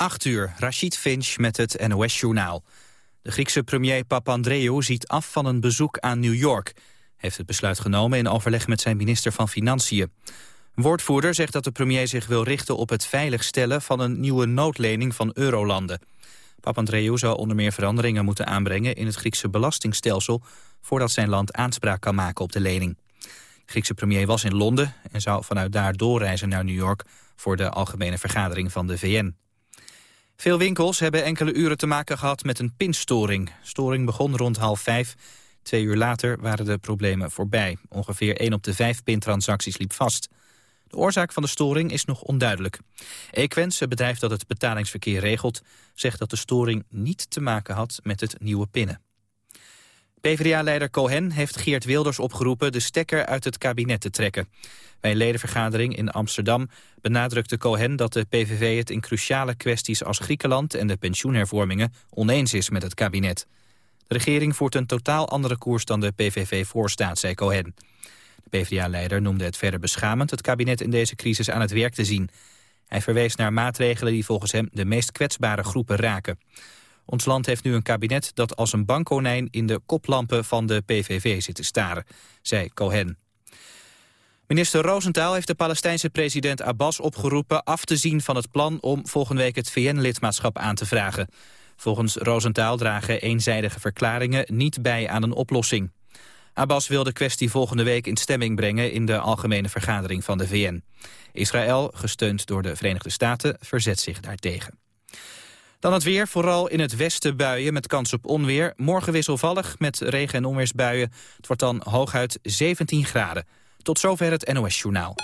8 uur, Rashid Finch met het NOS-journaal. De Griekse premier Papandreou ziet af van een bezoek aan New York. heeft het besluit genomen in overleg met zijn minister van Financiën. Een woordvoerder zegt dat de premier zich wil richten op het veiligstellen... van een nieuwe noodlening van eurolanden. Papandreou zou onder meer veranderingen moeten aanbrengen... in het Griekse belastingstelsel... voordat zijn land aanspraak kan maken op de lening. De Griekse premier was in Londen en zou vanuit daar doorreizen naar New York... voor de algemene vergadering van de VN. Veel winkels hebben enkele uren te maken gehad met een pinstoring. Storing begon rond half vijf. Twee uur later waren de problemen voorbij. Ongeveer 1 op de vijf pintransacties liep vast. De oorzaak van de storing is nog onduidelijk. Equens, het bedrijf dat het betalingsverkeer regelt... zegt dat de storing niet te maken had met het nieuwe pinnen. PvdA-leider Cohen heeft Geert Wilders opgeroepen de stekker uit het kabinet te trekken. Bij een ledenvergadering in Amsterdam benadrukte Cohen dat de PVV het in cruciale kwesties als Griekenland en de pensioenhervormingen oneens is met het kabinet. De regering voert een totaal andere koers dan de PVV voorstaat, zei Cohen. De PvdA-leider noemde het verder beschamend het kabinet in deze crisis aan het werk te zien. Hij verwees naar maatregelen die volgens hem de meest kwetsbare groepen raken. Ons land heeft nu een kabinet dat als een bankkonijn in de koplampen van de PVV zit te staren, zei Cohen. Minister Rosenthal heeft de Palestijnse president Abbas opgeroepen af te zien van het plan om volgende week het VN-lidmaatschap aan te vragen. Volgens Rosenthal dragen eenzijdige verklaringen niet bij aan een oplossing. Abbas wil de kwestie volgende week in stemming brengen in de algemene vergadering van de VN. Israël, gesteund door de Verenigde Staten, verzet zich daartegen. Dan het weer, vooral in het westen buien met kans op onweer. Morgen wisselvallig met regen- en onweersbuien. Het wordt dan hooguit 17 graden. Tot zover het NOS-journaal.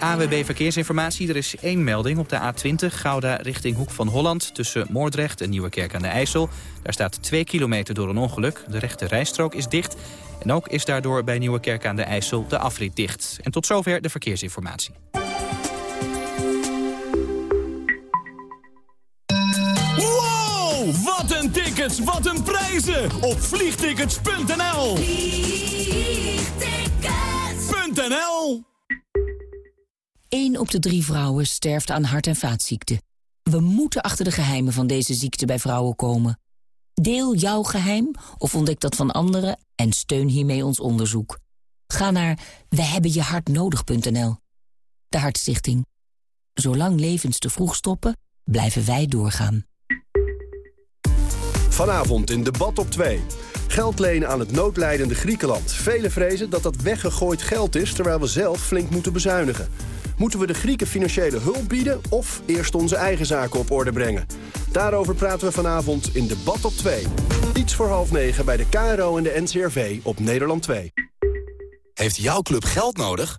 AWB Verkeersinformatie. Er is één melding op de A20 Gouda richting Hoek van Holland... tussen Moordrecht en Nieuwekerk aan de IJssel. Daar staat 2 kilometer door een ongeluk. De rechte rijstrook is dicht. En ook is daardoor bij Nieuwekerk aan de IJssel de afrit dicht. En tot zover de verkeersinformatie. Wat een tickets, wat een prijzen op vliegtickets.nl Vliegtickets.nl 1 op de drie vrouwen sterft aan hart- en vaatziekten. We moeten achter de geheimen van deze ziekte bij vrouwen komen. Deel jouw geheim of ontdek dat van anderen en steun hiermee ons onderzoek. Ga naar wehebbenjehartnodig.nl. De Hartstichting. Zolang levens te vroeg stoppen, blijven wij doorgaan. Vanavond in debat op 2. Geld lenen aan het noodlijdende Griekenland. Velen vrezen dat dat weggegooid geld is, terwijl we zelf flink moeten bezuinigen. Moeten we de Grieken financiële hulp bieden of eerst onze eigen zaken op orde brengen? Daarover praten we vanavond in debat op 2. Iets voor half negen bij de KRO en de NCRV op Nederland 2. Heeft jouw club geld nodig?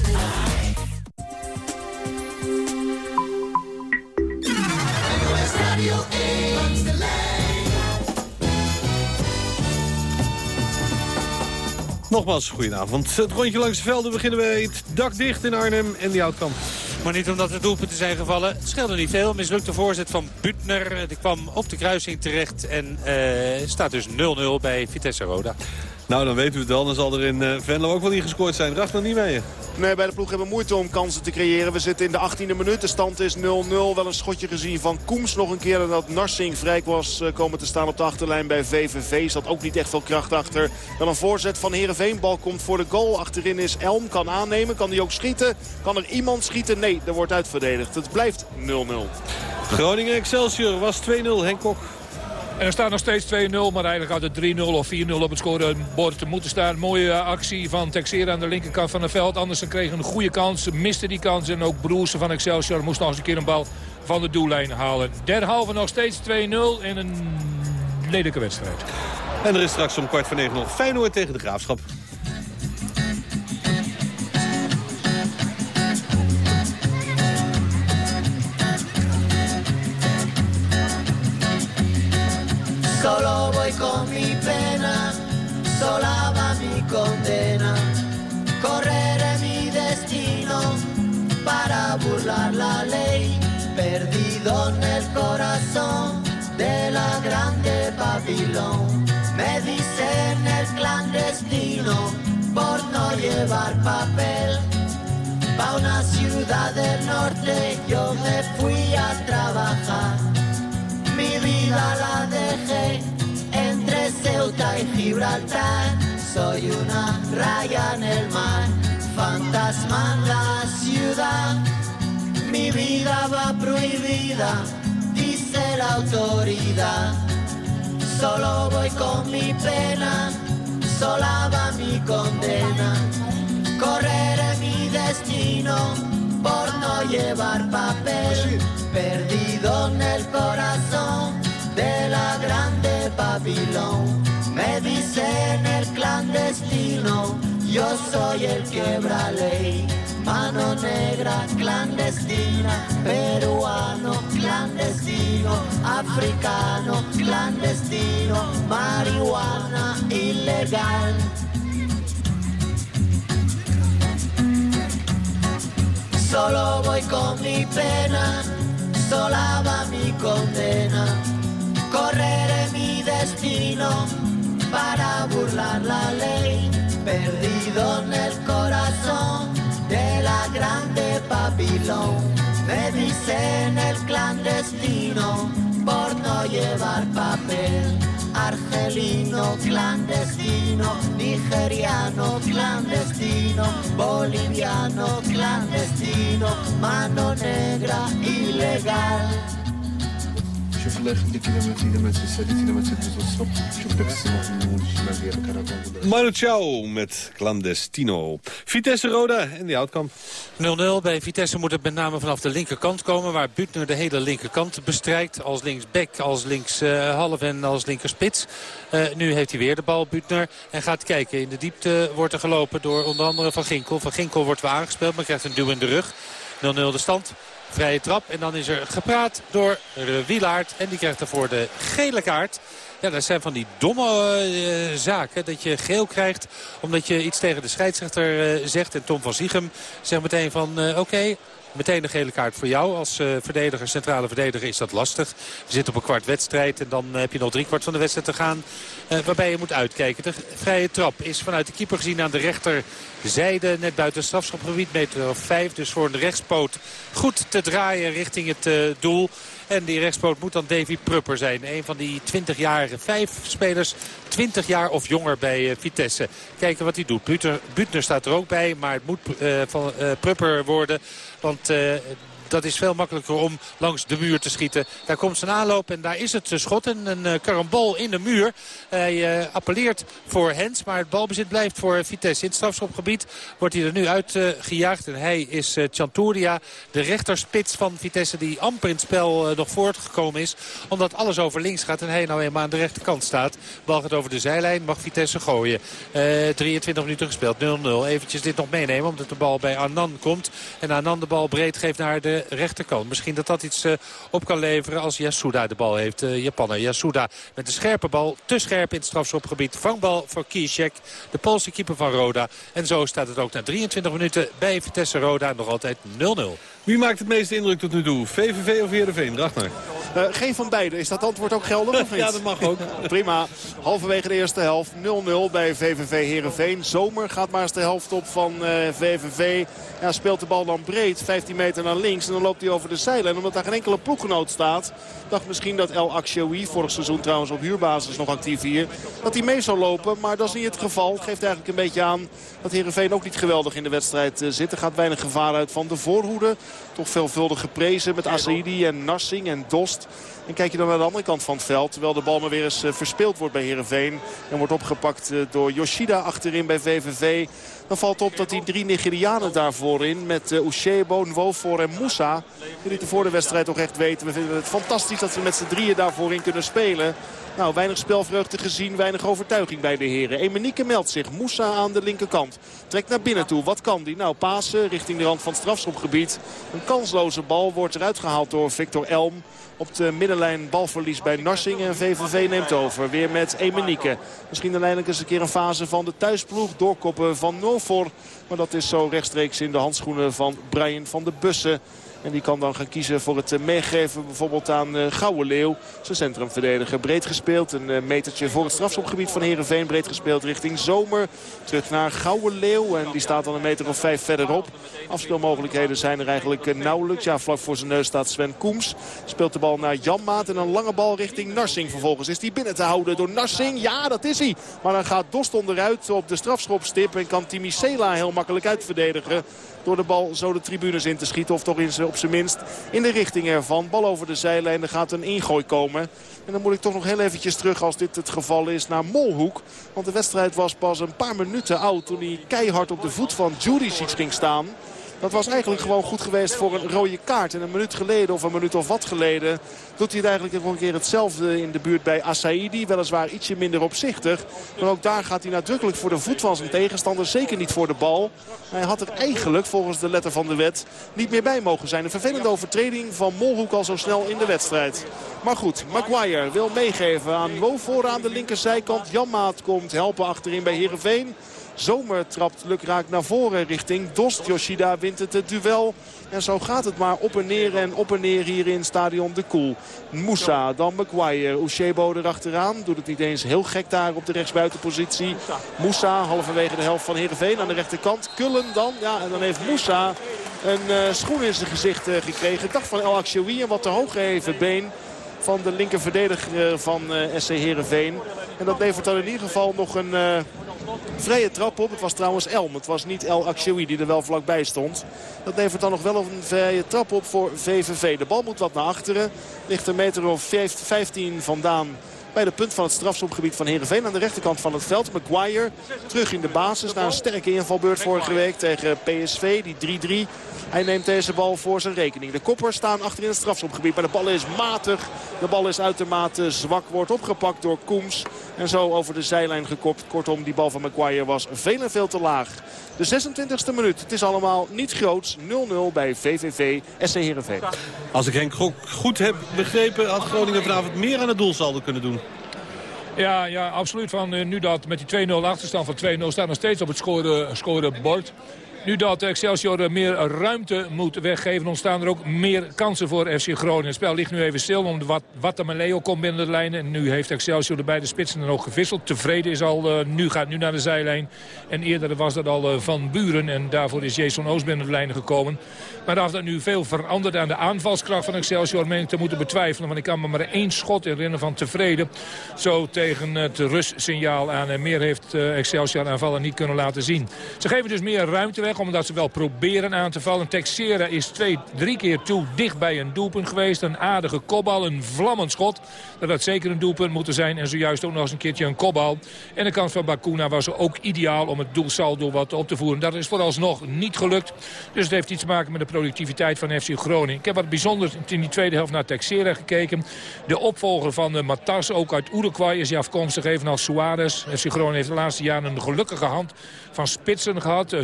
Nogmaals, goedenavond. Het rondje langs de velden beginnen we het dak dicht in Arnhem en die Houtkamp. Maar niet omdat er doelpunten zijn gevallen. Het scheelde niet veel. Mislukte voorzet van Butner. Die kwam op de kruising terecht en uh, staat dus 0-0 bij Vitesse Roda. Nou, dan weten we het wel. Dan zal er in uh, Venlo ook wel niet gescoord zijn. Racht nog niet mee. Nee, bij de ploeg hebben we moeite om kansen te creëren. We zitten in de 18e minuut. De stand is 0-0. Wel een schotje gezien van Koems nog een keer. Dat Narsing vrij was uh, komen te staan op de achterlijn bij VVV. Zat ook niet echt veel kracht achter. Wel een voorzet van Heerenveen. Bal komt voor de goal. Achterin is Elm. Kan aannemen. Kan hij ook schieten? Kan er iemand schieten? Nee, er wordt uitverdedigd. Het blijft 0-0. Groningen Excelsior was 2-0. Henk Kok. En er staat nog steeds 2-0, maar eigenlijk had het 3-0 of 4-0 op het scorebord te moeten staan. Mooie actie van Texera aan de linkerkant van het veld. Anders dan kregen een goede kans, miste die kans. En ook Broersen van Excelsior moest nog eens een keer een bal van de doellijn halen. Derde halve nog steeds 2-0 in een lelijke wedstrijd. En er is straks om kwart voor negen nog Feyenoord tegen de Graafschap. Solo voy con mi pena, sola va mi condena. Correré mi destino para burlar la ley, perdido en el corazón de la grande Babilón. Me dicen el clandestino por no llevar papel. Pa' una ciudad del norte yo me fui a trabajar. Mi vida la dejé entre Ceuta y Gibraltar. Soy una raya en el mar, fantasma en la ciudad. Mi vida va prohibida, dice la autoridad. Solo voy con mi pena, sola va mi condena. Correré mi destino no llevar papel, perdido en el corazón de la grande Babilón. Me dicen el clandestino, yo soy el quebra ley. Mano negra clandestina, peruano clandestino, africano clandestino, marihuana ilegal. Solo voy con mi pena, sola va mi condena. Correré mi destino para burlar la ley, perdido en el corazón de la grande Babilón. Me dicen el clandestino por no llevar papel. Argelino clandestino, nigeriano clandestino, boliviano clandestino, mano negra ilegal. شوف الله يخليك اذا ما اذا ما تساليت اذا ما تهز الصبح شوف داك السماء في المول الشمال ديالك راه كنقول Manu Chao met Clandestino. Vitesse Roda en die Houtkamp. 0-0 bij Vitesse moet het met name vanaf de linkerkant komen. Waar Butner de hele linkerkant bestrijkt. Als linksback, als links uh, half en als linkerspits. Uh, nu heeft hij weer de bal, Butner. En gaat kijken. In de diepte wordt er gelopen door onder andere Van Ginkel. Van Ginkel wordt wel aangespeeld, maar krijgt een duw in de rug. 0-0 de stand. Vrije trap. En dan is er gepraat door Wielaert. En die krijgt ervoor de gele kaart. Ja, dat zijn van die domme uh, zaken. Dat je geel krijgt omdat je iets tegen de scheidsrechter uh, zegt. En Tom van Ziegem zegt meteen van uh, oké, Meteen een gele kaart voor jou. Als uh, verdediger, centrale verdediger is dat lastig. Je zit op een kwart wedstrijd en dan heb je nog drie kwart van de wedstrijd te gaan. Uh, waarbij je moet uitkijken. De vrije trap is vanuit de keeper gezien aan de rechterzijde. Net buiten het strafschopgebied, meter of vijf. Dus voor de rechtspoot goed te draaien richting het doel. En die rechtspoot moet dan Davy Prupper zijn. Een van die 20-jarige vijf spelers. 20 jaar of jonger bij uh, Vitesse. Kijken wat hij doet. Butner, Butner staat er ook bij. Maar het moet uh, van uh, Prupper worden. Want dat is veel makkelijker om langs de muur te schieten. Daar komt zijn aanloop en daar is het schot. En een uh, karambol in de muur. Hij uh, appelleert voor Hens, maar het balbezit blijft voor Vitesse. In het strafschopgebied wordt hij er nu uitgejaagd. En hij is Chanturia, de rechterspits van Vitesse... die amper in het spel nog voortgekomen is. Omdat alles over links gaat en hij nou eenmaal aan de rechterkant staat. Bal gaat over de zijlijn, mag Vitesse gooien. 23 minuten gespeeld, 0-0. Eventjes dit nog meenemen, omdat de bal bij Annan komt. En Annan de bal breed geeft naar de rechterkant. Misschien dat dat iets uh, op kan leveren als Yasuda de bal heeft. Uh, Japaner Yasuda met een scherpe bal. Te scherp in het strafschopgebied. Vangbal voor Kiesek, de Poolse keeper van Roda. En zo staat het ook na 23 minuten bij Vitesse Roda nog altijd 0-0. Wie maakt het meeste indruk tot nu toe? VVV of Heerenveen? Ragnar. Uh, geen van beide. Is dat antwoord ook geldig of niet? ja, dat mag ook. Prima. Halverwege de eerste helft 0-0 bij VVV Heerenveen. Zomer gaat maar eens de helft op van uh, VVV. Ja, speelt de bal dan breed, 15 meter naar links. En dan loopt hij over de zijlijn. Omdat daar geen enkele ploeggenoot staat. Dacht misschien dat El Akshoui, vorig seizoen trouwens op huurbasis nog actief hier. Dat hij mee zou lopen, maar dat is niet het geval. Het geeft eigenlijk een beetje aan dat Heerenveen ook niet geweldig in de wedstrijd uh, zit. Er gaat weinig gevaar uit van de voorhoede. Toch veelvuldig geprezen met Asaidi en Narsing en Dost. En kijk je dan naar de andere kant van het veld. Terwijl de bal maar weer eens uh, verspeeld wordt bij Heerenveen. En wordt opgepakt uh, door Yoshida achterin bij VVV. Dan valt op dat die drie Nigerianen daarvoor in. Met Ushebo, Nwofor en Moussa. Die lieten voor de wedstrijd toch echt weten. We vinden het fantastisch dat we met z'n drieën daarvoor in kunnen spelen. Nou, weinig spelvreugde gezien, weinig overtuiging bij de heren. Emenieke meldt zich. Moussa aan de linkerkant. Trekt naar binnen toe. Wat kan die? Nou, pasen richting de rand van het strafschopgebied. Een kansloze bal wordt eruit gehaald door Victor Elm. Op de middenlijn balverlies bij Narsing en VVV neemt over. Weer met Emenieke. Misschien uiteindelijk eens een keer een fase van de thuisploeg. Doorkoppen van Nofor. Maar dat is zo rechtstreeks in de handschoenen van Brian van de Bussen. En die kan dan gaan kiezen voor het eh, meegeven bijvoorbeeld aan uh, Gouwe Leeuw. Zijn centrumverdediger breed gespeeld. Een uh, metertje voor het strafschopgebied van Heerenveen. Breed gespeeld richting Zomer. Terug naar Gouwe Leeuw. En die staat dan een meter of vijf verderop. Afspeelmogelijkheden zijn er eigenlijk nauwelijks. Ja, vlak voor zijn neus staat Sven Koems. Speelt de bal naar Janmaat. En een lange bal richting Narsing. Vervolgens is die binnen te houden door Narsing. Ja, dat is hij. Maar dan gaat Dost onderuit op de strafschopstip. En kan Timi Sela heel makkelijk uitverdedigen door de bal zo de tribunes in te schieten. Of toch in, op zijn minst in de richting ervan. Bal over de zijlijn, er gaat een ingooi komen. En dan moet ik toch nog heel eventjes terug als dit het geval is naar Molhoek. Want de wedstrijd was pas een paar minuten oud toen hij keihard op de voet van Judicic ging staan. Dat was eigenlijk gewoon goed geweest voor een rode kaart. En een minuut geleden of een minuut of wat geleden doet hij het eigenlijk nog een keer hetzelfde in de buurt bij Asaidi. Weliswaar ietsje minder opzichtig. Maar ook daar gaat hij nadrukkelijk voor de voet van zijn tegenstander. Zeker niet voor de bal. Hij had er eigenlijk volgens de letter van de wet niet meer bij mogen zijn. Een vervelende overtreding van Molhoek al zo snel in de wedstrijd. Maar goed, Maguire wil meegeven aan Wofor aan de linkerzijkant. Jan Maat komt helpen achterin bij Heerenveen. Zomer trapt lukraak naar voren richting Dost. Yoshida wint het, duel. En zo gaat het maar op en neer en op en neer hier in stadion De Koel. Moussa, dan Maguire. Ushebo erachteraan. Doet het niet eens heel gek daar op de rechtsbuitenpositie. Moussa, halverwege de helft van Heerenveen aan de rechterkant. Kullen dan. Ja, en dan heeft Moussa een uh, schoen in zijn gezicht uh, gekregen. Dacht van El Akshoui. En wat te hoog geheven been van de linker verdediger van uh, SC Heerenveen. En dat levert dan in ieder geval nog een vrije trap op. Het was trouwens Elm. Het was niet El Akshoui die er wel vlakbij stond. Dat levert dan nog wel een vrije trap op voor VVV. De bal moet wat naar achteren. Ligt een meter of 15 vandaan bij de punt van het strafschopgebied van Heerenveen. Aan de rechterkant van het veld. Maguire terug in de basis. Na een sterke invalbeurt vorige week tegen PSV. Die 3-3. Hij neemt deze bal voor zijn rekening. De koppers staan achter in het strafschopgebied. Maar de bal is matig. De bal is uitermate zwak. Wordt opgepakt door Koems. En zo over de zijlijn gekopt. Kortom, die bal van Maguire was veel en veel te laag. De 26e minuut. Het is allemaal niet groots. 0-0 bij VVV SC Heerenveen. Als ik Henk goed heb begrepen... had Groningen vanavond meer aan het doelsaldo kunnen doen. Ja, ja absoluut. Van, uh, nu dat met die 2-0 achterstand van 2-0 staat nog steeds op het scorebord. Scoren nu dat Excelsior meer ruimte moet weggeven... ontstaan er ook meer kansen voor FC Groningen. Het spel ligt nu even stil, omdat wat, komt binnen de lijn. En nu heeft Excelsior de beide spitsen dan ook gewisseld. Tevreden is al, uh, nu gaat nu naar de zijlijn. En eerder was dat al uh, Van Buren. En daarvoor is Jason Oost binnen de lijn gekomen. Maar of dat nu veel verandert aan de aanvalskracht van Excelsior... meen ik te moeten betwijfelen. Want ik kan me maar één schot herinneren van tevreden. Zo tegen het rustsignaal aan. En meer heeft Excelsior aanvallen niet kunnen laten zien. Ze geven dus meer ruimte weg omdat ze wel proberen aan te vallen. Texera is twee, drie keer toe dicht bij een doelpunt geweest. Een aardige kopbal, een vlammend schot. Dat had zeker een doelpunt moeten zijn. En zojuist ook nog eens een keertje een kopbal. En de kans van Bakuna was ook ideaal om het doelsaldo wat op te voeren. Dat is vooralsnog niet gelukt. Dus het heeft iets te maken met de productiviteit van FC Groningen. Ik heb wat bijzonders in die tweede helft naar Texera gekeken. De opvolger van de eh, Matas, ook uit Uruguay, is hij afkomstig evenals Suarez. FC Groningen heeft de laatste jaren een gelukkige hand van spitsen gehad. Uh,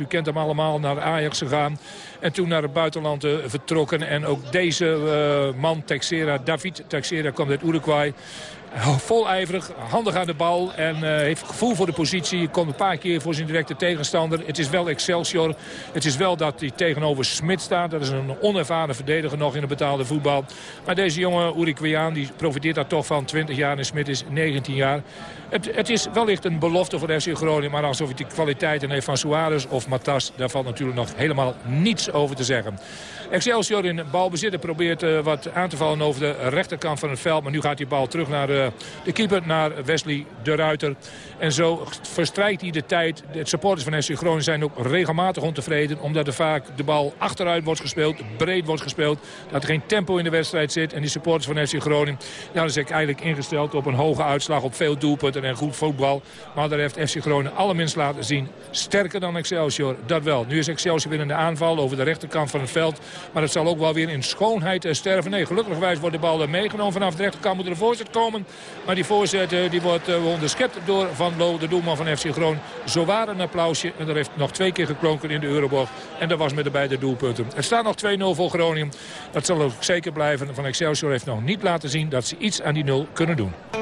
U kent hem allemaal, naar Ajax gegaan. En toen naar het buitenland uh, vertrokken. En ook deze uh, man, Texera, David Texera, komt uit Uruguay. Volijverig, handig aan de bal en uh, heeft gevoel voor de positie. Komt een paar keer voor zijn directe tegenstander. Het is wel Excelsior. Het is wel dat hij tegenover Smit staat. Dat is een onervaren verdediger nog in het betaalde voetbal. Maar deze jonge Uruguayaan die profiteert daar toch van. 20 jaar en Smit is 19 jaar. Het, het, is wellicht een belofte voor FC Groningen. Maar alsof hij de kwaliteiten heeft van Suarez of Matas... daar valt natuurlijk nog helemaal niets over te zeggen. Excelsior in balbezit probeert uh, wat aan te vallen over de rechterkant van het veld. Maar nu gaat die bal terug naar uh, de keeper, naar Wesley de Ruiter. En zo verstrijkt hij de tijd. De supporters van FC Groningen zijn ook regelmatig ontevreden. Omdat er vaak de bal achteruit wordt gespeeld, breed wordt gespeeld. Dat er geen tempo in de wedstrijd zit. En die supporters van FC Groningen ja, zijn eigenlijk ingesteld op een hoge uitslag. Op veel doelpunten en goed voetbal. Maar daar heeft FC Groningen allerminst laten zien. Sterker dan Excelsior, dat wel. Nu is Excelsior weer in de aanval over de rechterkant van het veld. Maar het zal ook wel weer in schoonheid sterven. Nee, gelukkigwijs wordt de bal meegenomen. Vanaf de rechterkant moet er een voorzet komen. Maar die voorzet eh, die wordt uh, onderschept door Van Loo, de doelman van FC Groen. Zo waar een applausje. En er heeft nog twee keer geklonken in de Euroborg. En dat was met de beide doelpunten. Het staat nog 2-0 voor Groningen. Dat zal ook zeker blijven. Van Excelsior heeft nog niet laten zien dat ze iets aan die nul kunnen doen.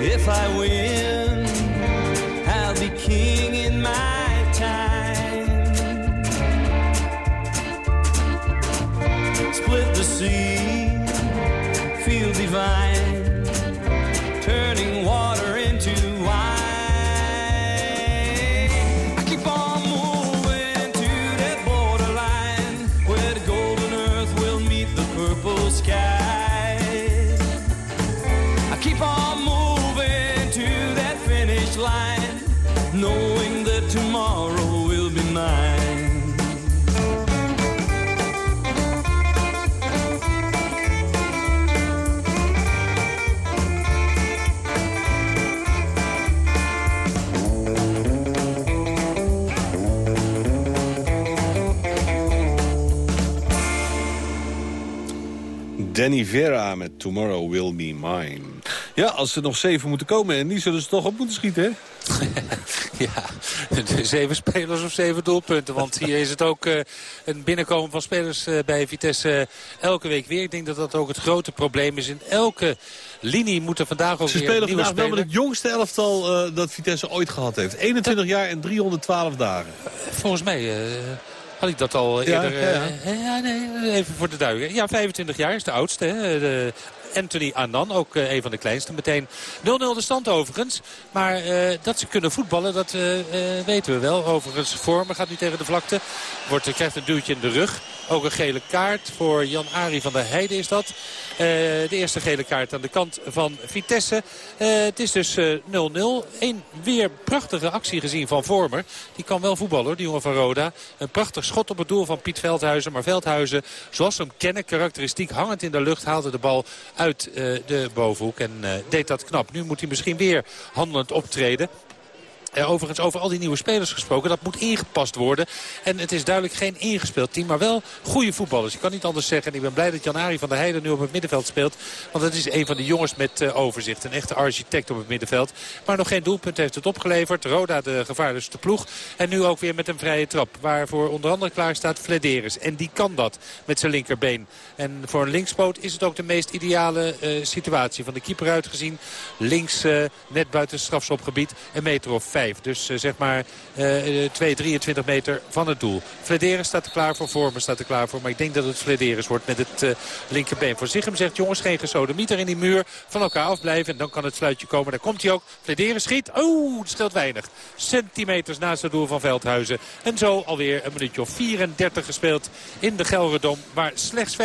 If I win, I'll be king in my Danny Vera met Tomorrow Will Be Mine. Ja, als ze nog zeven moeten komen en die zullen ze toch op moeten schieten, hè? ja, zeven spelers of zeven doelpunten. Want hier is het ook uh, een binnenkomen van spelers uh, bij Vitesse uh, elke week weer. Ik denk dat dat ook het grote probleem is. In elke linie moeten vandaag ook Ze weer spelen vandaag wel spelers. met het jongste elftal dat Vitesse ooit gehad heeft. 21 jaar en 312 dagen. Volgens mij... Had ik dat al eerder... ja, ja. eh, ja, nee, even voor de duidelijkheid. Ja, 25 jaar is de oudste. Hè? De Anthony Annan, ook eh, een van de kleinste. Meteen 0-0 de stand overigens. Maar eh, dat ze kunnen voetballen, dat eh, eh, weten we wel. Overigens, Vormer gaat nu tegen de vlakte. Wordt, eh, krijgt een duwtje in de rug. Ook een gele kaart voor Jan-Ari van der Heijden is dat. Eh, de eerste gele kaart aan de kant van Vitesse. Eh, het is dus eh, 0-0. Een weer prachtige actie gezien van Vormer. Die kan wel voetballen die jongen van Roda. Een prachtig schot op het doel van Piet Veldhuizen. Maar Veldhuizen, zoals hem kennen, karakteristiek hangend in de lucht... haalde de bal uit eh, de bovenhoek en eh, deed dat knap. Nu moet hij misschien weer handelend optreden. Eh, overigens over al die nieuwe spelers gesproken. Dat moet ingepast worden. En het is duidelijk geen ingespeeld team. Maar wel goede voetballers. Ik kan niet anders zeggen. En ik ben blij dat Jan-Ari van der Heijden nu op het middenveld speelt. Want het is een van de jongens met eh, overzicht. Een echte architect op het middenveld. Maar nog geen doelpunt heeft het opgeleverd. Roda de gevaarlijkste ploeg. En nu ook weer met een vrije trap. Waarvoor onder andere klaar staat Flederis. En die kan dat met zijn linkerbeen. En voor een linkspoot is het ook de meest ideale eh, situatie. Van de keeper uitgezien. Links net buiten het strafschopgebied. Een meter of Dus zeg maar 2, 23 meter van het doel. Flederis staat er klaar voor, Vormer staat er klaar voor. Maar ik denk dat het Flederis wordt met het linkerbeen. Voor zich hem zegt jongens geen gesodemieter in die muur. Van elkaar afblijven en dan kan het fluitje komen. Daar komt hij ook. Flederis schiet. Oeh, het scheelt weinig. Centimeters naast het doel van Veldhuizen. En zo alweer een minuutje of 34 gespeeld in de Gelredom. Waar slechts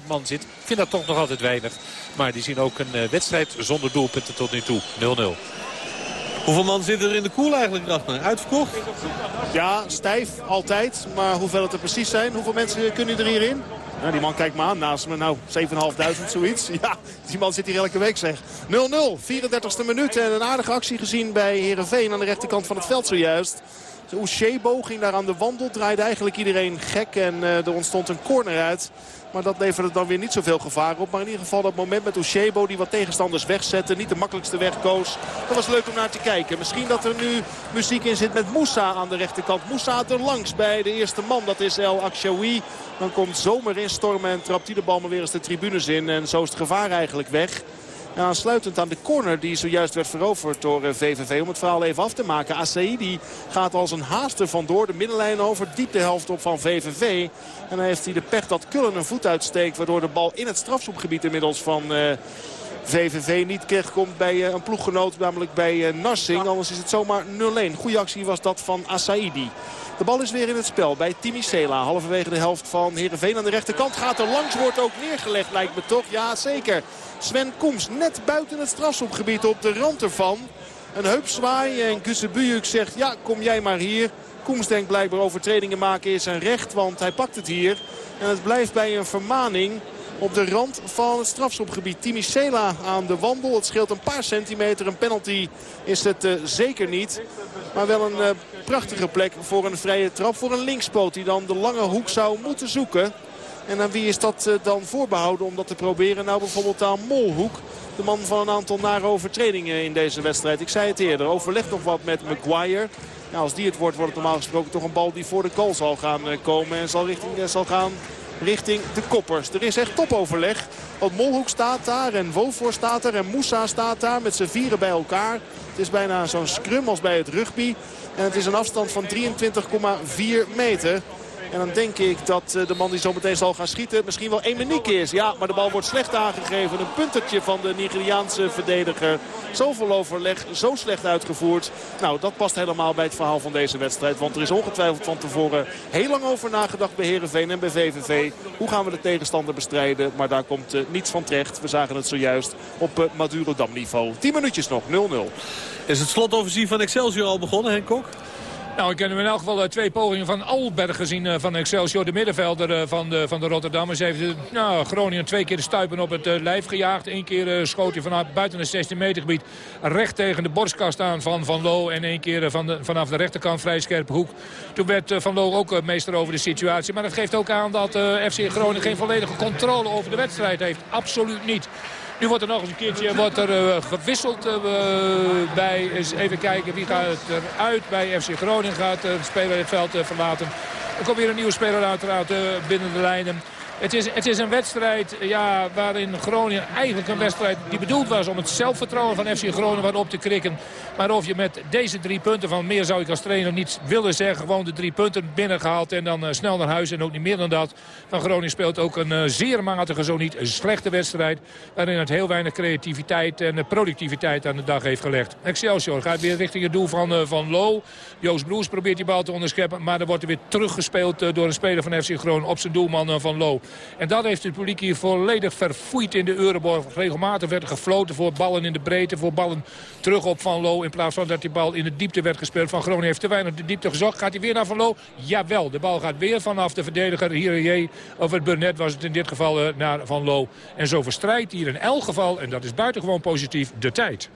15.000 man zit. Ik vind dat toch nog altijd weinig. Maar die zien ook een wedstrijd zonder doelpunten tot nu toe. 0-0. Hoeveel man zit er in de koel eigenlijk, Ragnar? Uitverkocht? Ja, stijf, altijd. Maar hoeveel het er precies zijn, hoeveel mensen kunnen er hierin? Ja, die man kijkt me aan naast me. Nou, 7.500 zoiets. Ja, die man zit hier elke week zeg. 0-0, 34e minuut. En een aardige actie gezien bij Herenveen aan de rechterkant van het veld zojuist. Oeshebo ging daar aan de wandel, draaide eigenlijk iedereen gek en uh, er ontstond een corner uit. Maar dat leverde dan weer niet zoveel gevaar op. Maar in ieder geval dat moment met Oshebo die wat tegenstanders wegzette. Niet de makkelijkste weg koos. Dat was leuk om naar te kijken. Misschien dat er nu muziek in zit met Moussa aan de rechterkant. Moussa er langs bij de eerste man. Dat is El Akshawi. Dan komt Zomer instormen en trapt hij de bal maar weer eens de tribunes in. En zo is het gevaar eigenlijk weg. En aansluitend aan de corner die zojuist werd veroverd door VVV. Eh, om het verhaal even af te maken. Asaidi gaat als een haaster vandoor de middenlijn over. Diep de helft op van VVV. En dan heeft hij de pech dat Kullen een voet uitsteekt. Waardoor de bal in het strafschopgebied inmiddels van... Uh, VVV niet terechtkomt bij uh, een ploeggenoot, namelijk bij uh, Narsing. Anders is het zomaar 0-1. Goede actie was dat van Asaidi. De bal is weer in het spel bij Timi Sela. Halverwege de helft van Heerenveen aan de rechterkant. Gaat er langs, wordt ook neergelegd lijkt me toch. Ja, zeker. Sven Koems net buiten het strafschopgebied op de rand ervan. Een heupzwaai en Gusebujuk zegt ja kom jij maar hier. Koems denkt blijkbaar overtredingen maken is zijn recht want hij pakt het hier. En het blijft bij een vermaning op de rand van het strafschopgebied. Timi Sela aan de wandel. Het scheelt een paar centimeter. Een penalty is het uh, zeker niet. Maar wel een uh, prachtige plek voor een vrije trap. Voor een linkspoot die dan de lange hoek zou moeten zoeken. En aan wie is dat uh, dan voorbehouden om dat te proberen? Nou bijvoorbeeld aan Molhoek. De man van een aantal nare overtredingen in deze wedstrijd. Ik zei het eerder. Overleg nog wat met Maguire. Als die het wordt, wordt het normaal gesproken toch een bal die voor de goal zal gaan komen. En zal, richting, zal gaan richting de koppers. Er is echt topoverleg. Want Molhoek staat daar en Wofor staat er en Moussa staat daar met z'n vieren bij elkaar. Het is bijna zo'n scrum als bij het rugby. En het is een afstand van 23,4 meter. En dan denk ik dat eh, de man die zo meteen zal gaan schieten misschien wel Emenieke is. Ja, maar de bal wordt slecht aangegeven. Een puntertje van de Nigeriaanse verdediger. Zoveel overleg, zo slecht uitgevoerd. Nou, dat past helemaal bij het verhaal van deze wedstrijd. Want er is ongetwijfeld van tevoren heel lang over nagedacht bij Herenveen en bij VVV. Hoe gaan we de tegenstander bestrijden? Maar daar komt uh, niets van terecht. We zagen het zojuist op uh, Maduro Dam niveau. 10 minuutjes nog, 0-0. Is het slotoffensief van Excelsior al begonnen, Henk Kok? Nou, ik heb in elk geval twee pogingen van Alberg gezien van Excelsior. De middenvelder van de, van de Rotterdammers heeft nou, Groningen twee keer de stuipen op het lijf gejaagd. Eén keer schoot hij vanaf buiten het 16 meter gebied recht tegen de borstkast aan van Van Loo. En één keer van de, vanaf de rechterkant vrij scherpe hoek. Toen werd Van Loo ook meester over de situatie. Maar dat geeft ook aan dat FC Groningen geen volledige controle over de wedstrijd heeft. Absoluut niet. Nu wordt er nog eens een keertje wordt er, uh, gewisseld uh, bij. Eens even kijken wie gaat eruit bij FC Groningen. Gaat de speler het veld verlaten. Er komt weer een nieuwe speler uiteraard binnen de lijnen. Het is, het is een wedstrijd ja, waarin Groningen eigenlijk een wedstrijd die bedoeld was om het zelfvertrouwen van FC Groningen wat op te krikken. Maar of je met deze drie punten van meer zou ik als trainer niet willen zeggen. Gewoon de drie punten binnengehaald en dan uh, snel naar huis. En ook niet meer dan dat. Van Groningen speelt ook een uh, zeer matige, zo niet een slechte wedstrijd. Waarin het heel weinig creativiteit en productiviteit aan de dag heeft gelegd. Excelsior gaat weer richting het doel van, van Lo. Joost Broers probeert die bal te onderscheppen. Maar dan wordt er weer teruggespeeld door een speler van FC Groningen op zijn doelman van Lo. En dat heeft het publiek hier volledig verfoeid in de Euroborg. Regelmatig werd er gefloten voor ballen in de breedte, voor ballen terug op Van Lo. In plaats van dat die bal in de diepte werd gespeeld. Van Groningen heeft te weinig de diepte gezocht. Gaat hij weer naar Van Lo? Jawel, de bal gaat weer vanaf de verdediger Hier Of het Burnett was het in dit geval uh, naar Van Lo. En zo verstrijdt hier in elk geval, en dat is buitengewoon positief, de tijd.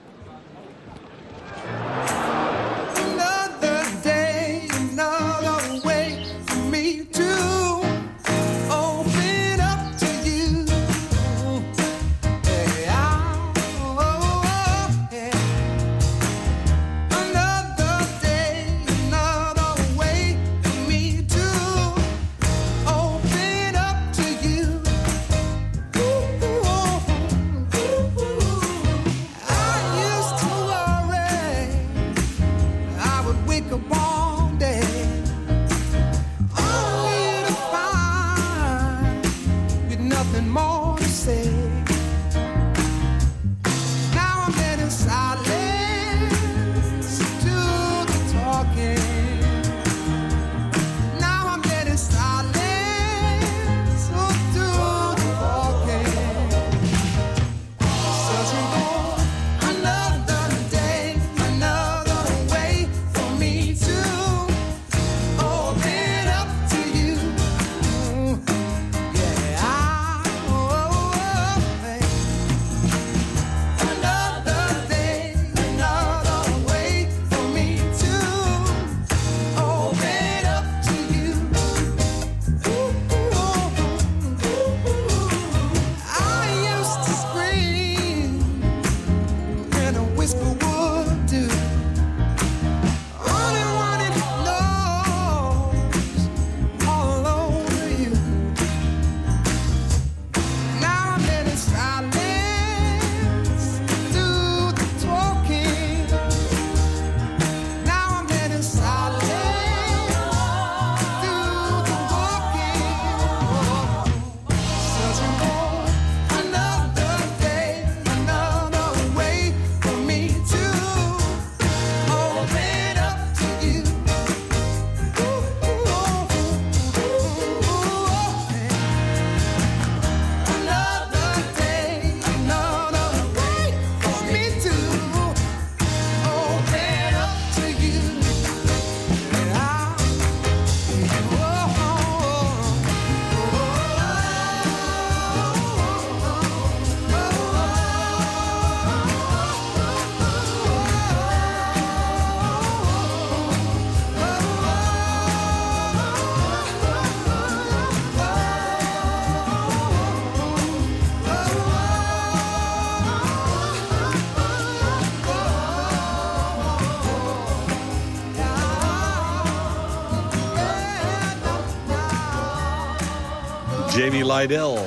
Lydell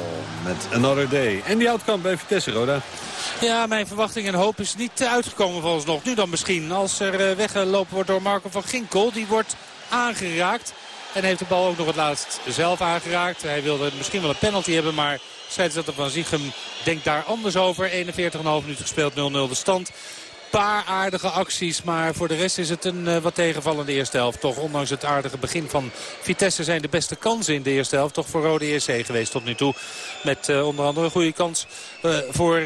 met Another Day. En die outcome bij Vitesse, Roda. Ja, mijn verwachting en hoop is niet uitgekomen volgens nog. Nu dan misschien. Als er eh, weggelopen wordt door Marco van Ginkel. Die wordt aangeraakt. En heeft de bal ook nog het laatst zelf aangeraakt. Hij wilde misschien wel een penalty hebben. Maar scheidsrechter van Ziegem denkt daar anders over. 41,5 minuten gespeeld, 0-0 de stand paar aardige acties. Maar voor de rest is het een uh, wat tegenvallende eerste helft. Toch ondanks het aardige begin van Vitesse zijn de beste kansen in de eerste helft. Toch voor Rode EC geweest tot nu toe. Met uh, onder andere een goede kans uh, voor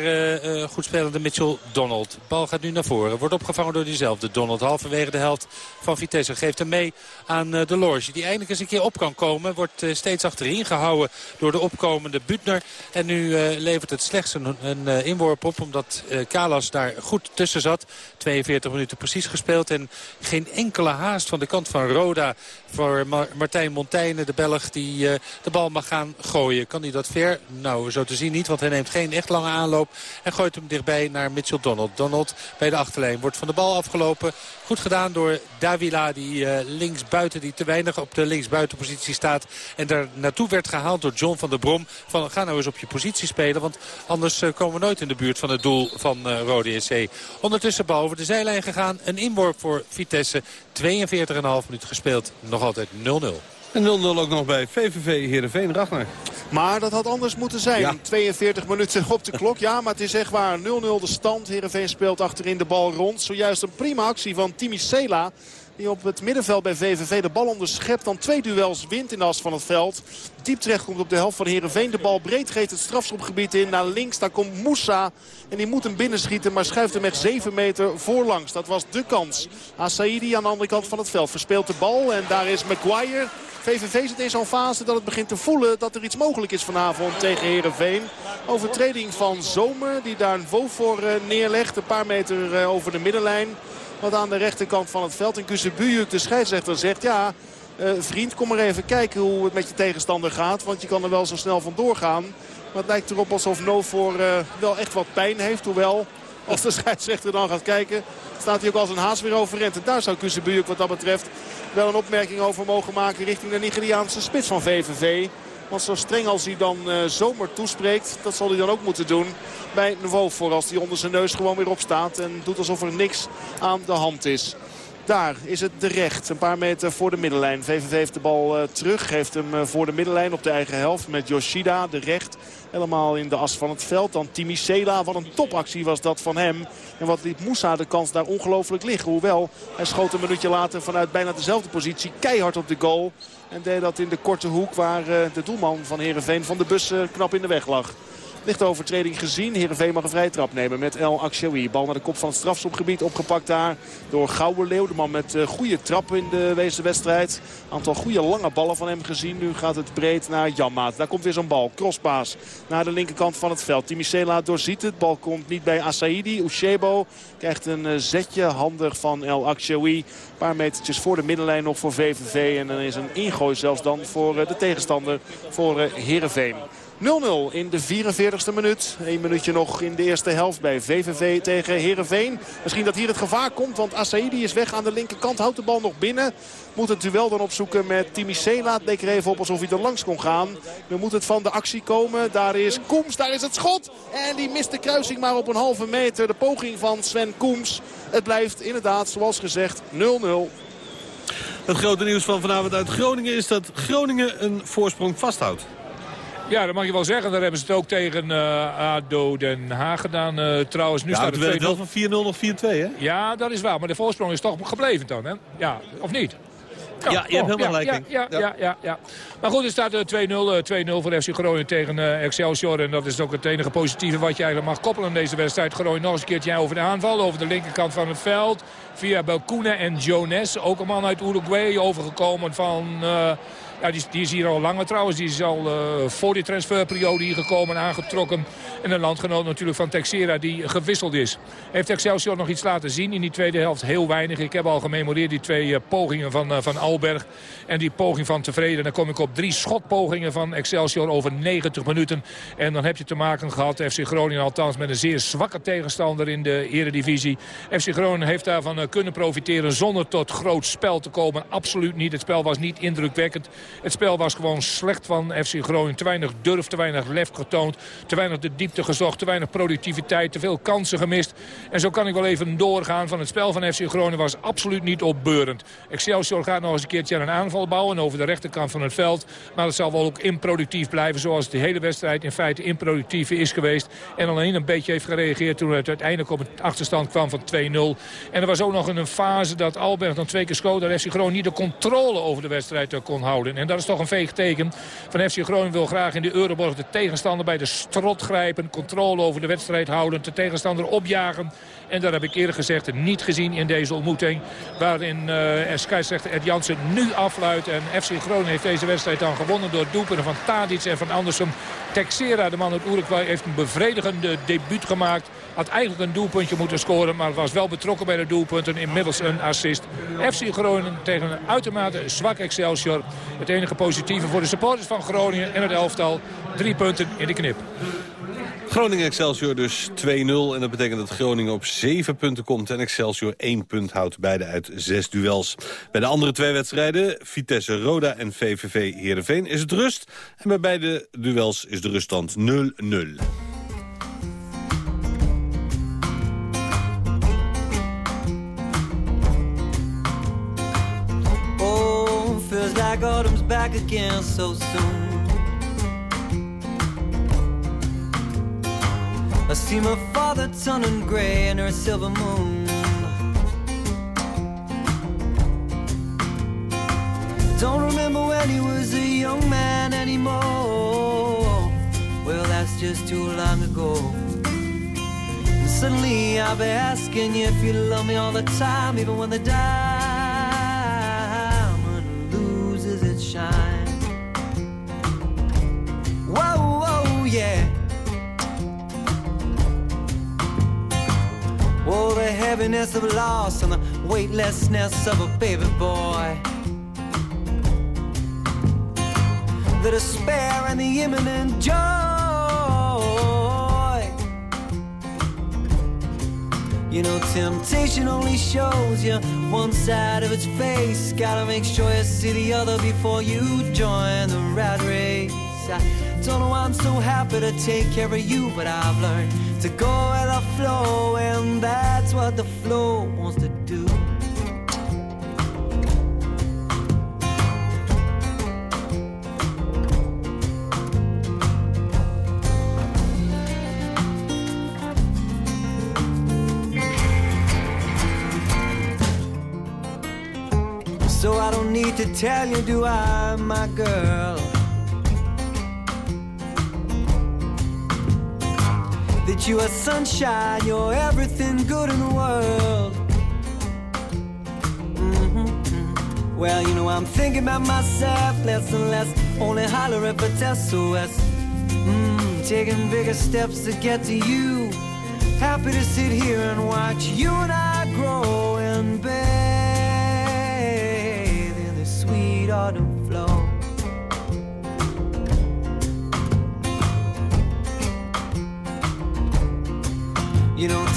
goed spelende Mitchell Donald. Bal gaat nu naar voren. Wordt opgevangen door diezelfde Donald. Halverwege de helft van Vitesse. Geeft hem mee aan de Lorge. Die eindelijk eens een keer op kan komen. Wordt steeds achterin gehouden door de opkomende Butner. En nu levert het slechts een, een inworp op. Omdat Kalas daar goed tussen zat. 42 minuten precies gespeeld. En geen enkele haast van de kant van Roda voor Martijn Montaigne, de Belg, die uh, de bal mag gaan gooien. Kan hij dat ver? Nou, zo te zien niet, want hij neemt geen echt lange aanloop. En gooit hem dichtbij naar Mitchell Donald. Donald bij de achterlijn wordt van de bal afgelopen. Goed gedaan door Davila, die uh, linksbuiten, die te weinig op de linksbuitenpositie staat. En daar naartoe werd gehaald door John van der Brom. Van, ga nou eens op je positie spelen, want anders uh, komen we nooit in de buurt van het doel van Rode SC. Ondertussen bal over de zijlijn gegaan. Een inworp voor Vitesse. 42,5 minuten gespeeld. Nog altijd 0-0. En 0-0 ook nog bij VVV Heerenveen Ragnar. Maar dat had anders moeten zijn. Ja. 42 minuten op de klok. Ja, maar het is echt waar. 0-0 de stand. Heerenveen speelt achterin de bal rond. Zojuist een prima actie van Timi Sela. Die op het middenveld bij VVV de bal onderschept. Dan twee duels wint in de as van het veld. Diep terecht komt op de helft van Heerenveen. De bal breed geeft het strafschopgebied in. Naar links, daar komt Moussa. En die moet hem binnenschieten, maar schuift hem echt 7 meter voorlangs. Dat was de kans. Asaidi aan de andere kant van het veld verspeelt de bal. En daar is Maguire. VVV zit in zo'n fase dat het begint te voelen dat er iets mogelijk is vanavond tegen Heerenveen. Overtreding van Zomer die daar een woof voor neerlegt. Een paar meter over de middenlijn. Wat aan de rechterkant van het veld. En Kuzebujuk, de scheidsrechter, zegt ja... Uh, vriend, kom maar even kijken hoe het met je tegenstander gaat. Want je kan er wel zo snel vandoor gaan. Maar het lijkt erop alsof Nofor uh, wel echt wat pijn heeft. Hoewel, als de scheidsrechter dan gaat kijken... staat hij ook als een haas weer overrent. En daar zou Kuzebujuk wat dat betreft wel een opmerking over mogen maken... richting de Nigeriaanse spits van VVV. Want zo streng als hij dan uh, zomer toespreekt, dat zal hij dan ook moeten doen bij Nouveau. Voor als hij onder zijn neus gewoon weer opstaat en doet alsof er niks aan de hand is. Daar is het de recht. Een paar meter voor de middenlijn. VVV heeft de bal uh, terug. Geeft hem uh, voor de middenlijn op de eigen helft met Yoshida. De recht helemaal in de as van het veld. Dan Timi Sela. Wat een topactie was dat van hem. En wat liet Moussa de kans daar ongelooflijk liggen. Hoewel hij schoot een minuutje later vanuit bijna dezelfde positie. Keihard op de goal. En deed dat in de korte hoek waar uh, de doelman van Heerenveen van de bus knap in de weg lag. Lichte overtreding gezien. Heerenveen mag een vrije trap nemen met El Akshawi. Bal naar de kop van het strafschopgebied. Opgepakt daar door Gouwenleeuw. De man met uh, goede trappen in de wedstrijd. Aantal goede lange ballen van hem gezien. Nu gaat het breed naar Janmaat. Daar komt weer zo'n bal. Crosspaas naar de linkerkant van het veld. Timicela doorziet het. Bal komt niet bij Asaidi. Ushebo krijgt een uh, zetje. Handig van El Akshawi. Een paar metertjes voor de middenlijn nog voor VVV. En dan is een ingooi zelfs dan voor uh, de tegenstander voor Heerenveen. 0-0 in de 44ste minuut. Eén minuutje nog in de eerste helft bij VVV tegen Heerenveen. Misschien dat hier het gevaar komt, want Asaidi is weg aan de linkerkant. Houdt de bal nog binnen. Moet het duel dan opzoeken met Timi Sela. Het leek er even op alsof hij er langs kon gaan. Nu moet het van de actie komen. Daar is Koems, daar is het schot. En die mist de kruising maar op een halve meter. De poging van Sven Koems. Het blijft inderdaad, zoals gezegd, 0-0. Het grote nieuws van vanavond uit Groningen is dat Groningen een voorsprong vasthoudt. Ja, dat mag je wel zeggen. Daar hebben ze het ook tegen uh, ADO Den Haag gedaan. Uh, trouwens, nu ja, staat het wel van 4-0 of 4-2, hè? Ja, dat is waar. Maar de voorsprong is toch gebleven dan, hè? Ja, of niet? Ja, ja je hebt helemaal ja, gelijk. Ja, ja, ja, ja, ja. Maar goed, er staat 2-0 uh, voor FC Groningen tegen uh, Excelsior. En dat is ook het enige positieve wat je eigenlijk mag koppelen in deze wedstrijd. Groningen nog eens een keertje over de aanval. Over de linkerkant van het veld. Via Belcuna en Jones. Ook een man uit Uruguay overgekomen van... Uh, ja, die, is hier al langer trouwens. Die is al uh, voor die transferperiode hier gekomen aangetrokken. En een landgenoot natuurlijk van Texera die gewisseld is. Heeft Excelsior nog iets laten zien in die tweede helft? Heel weinig. Ik heb al gememoreerd die twee uh, pogingen van, uh, van Alberg. En die poging van Tevreden. Dan kom ik op drie schotpogingen van Excelsior over 90 minuten. En dan heb je te maken gehad, FC Groningen althans, met een zeer zwakke tegenstander in de eredivisie. FC Groningen heeft daarvan kunnen profiteren zonder tot groot spel te komen. Absoluut niet. Het spel was niet indrukwekkend. Het spel was gewoon slecht van FC Groningen. Te weinig durf, te weinig lef getoond. Te weinig de diepte gezocht, te weinig productiviteit. Te veel kansen gemist. En zo kan ik wel even doorgaan van het spel van FC Groningen was absoluut niet opbeurend. Excelsior gaat nog eens een keertje aan een aanval bouwen over de rechterkant van het veld. Maar het zal wel ook improductief blijven zoals de hele wedstrijd in feite improductief is geweest. En alleen een beetje heeft gereageerd toen het uiteindelijk op een achterstand kwam van 2-0. En er was ook nog een fase dat Albert dan twee keer schoot. Dat FC Groningen niet de controle over de wedstrijd kon houden. En dat is toch een veeg teken. Van FC Groningen wil graag in de Euroborg de tegenstander bij de strot grijpen. Controle over de wedstrijd houden. De tegenstander opjagen. En dat heb ik eerder gezegd niet gezien in deze ontmoeting. Waarin uh, scheidsrechter Ed Jansen nu afluit. En FC Groningen heeft deze wedstrijd dan gewonnen door doelpunten van Tadic en van Andersen. Texera, de man uit Uruguay, heeft een bevredigende debuut gemaakt. Had eigenlijk een doelpuntje moeten scoren, maar was wel betrokken bij de doelpunten. Inmiddels een assist. FC Groningen tegen een uitermate zwak Excelsior. Het enige positieve voor de supporters van Groningen en het elftal. Drie punten in de knip. Groningen Excelsior dus 2-0. En dat betekent dat Groningen op 7 punten komt. En Excelsior 1 punt houdt. Beide uit 6 duels. Bij de andere twee wedstrijden, Vitesse Roda en VVV Heerenveen, is het rust. En bij beide duels is de ruststand 0-0. Like autumn's back again so soon. I see my father turning gray in her silver moon. Don't remember when he was a young man anymore. Well, that's just too long ago. And suddenly I'll be asking you if you love me all the time, even when the diamond the heaviness of loss and the weightlessness of a baby boy. The despair and the imminent joy. You know, temptation only shows you one side of its face. Gotta make sure you see the other before you join the rat race. Don't know why I'm so happy to take care of you, but I've learned to go with the flow, and that's what the flow wants to do. So I don't need to tell you, do I, my girl? You are sunshine, you're everything good in the world. Mm -hmm. Well, you know, I'm thinking about myself less and less, only hollering for SOS. Mm, taking bigger steps to get to you. Happy to sit here and watch you and I grow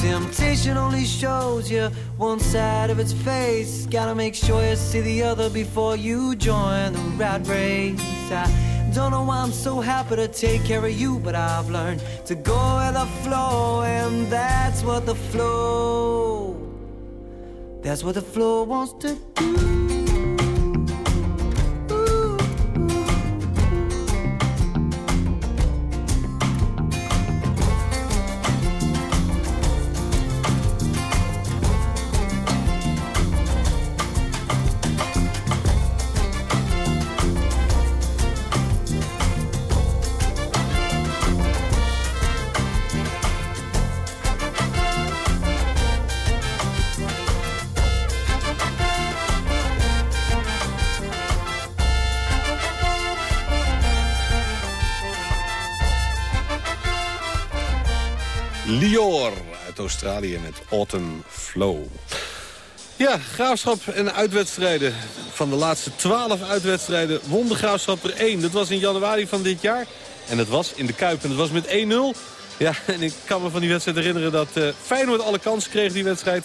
temptation only shows you one side of its face. Gotta make sure you see the other before you join the rat race. I don't know why I'm so happy to take care of you, but I've learned to go with the flow, and that's what the flow. That's what the flow wants to do. Australië met Autumn Flow. Ja, Graafschap en uitwedstrijden. Van de laatste twaalf uitwedstrijden won de Graafschap er één. Dat was in januari van dit jaar. En dat was in de Kuip. En dat was met 1-0. Ja, en ik kan me van die wedstrijd herinneren dat uh, Feyenoord alle kansen kreeg die wedstrijd.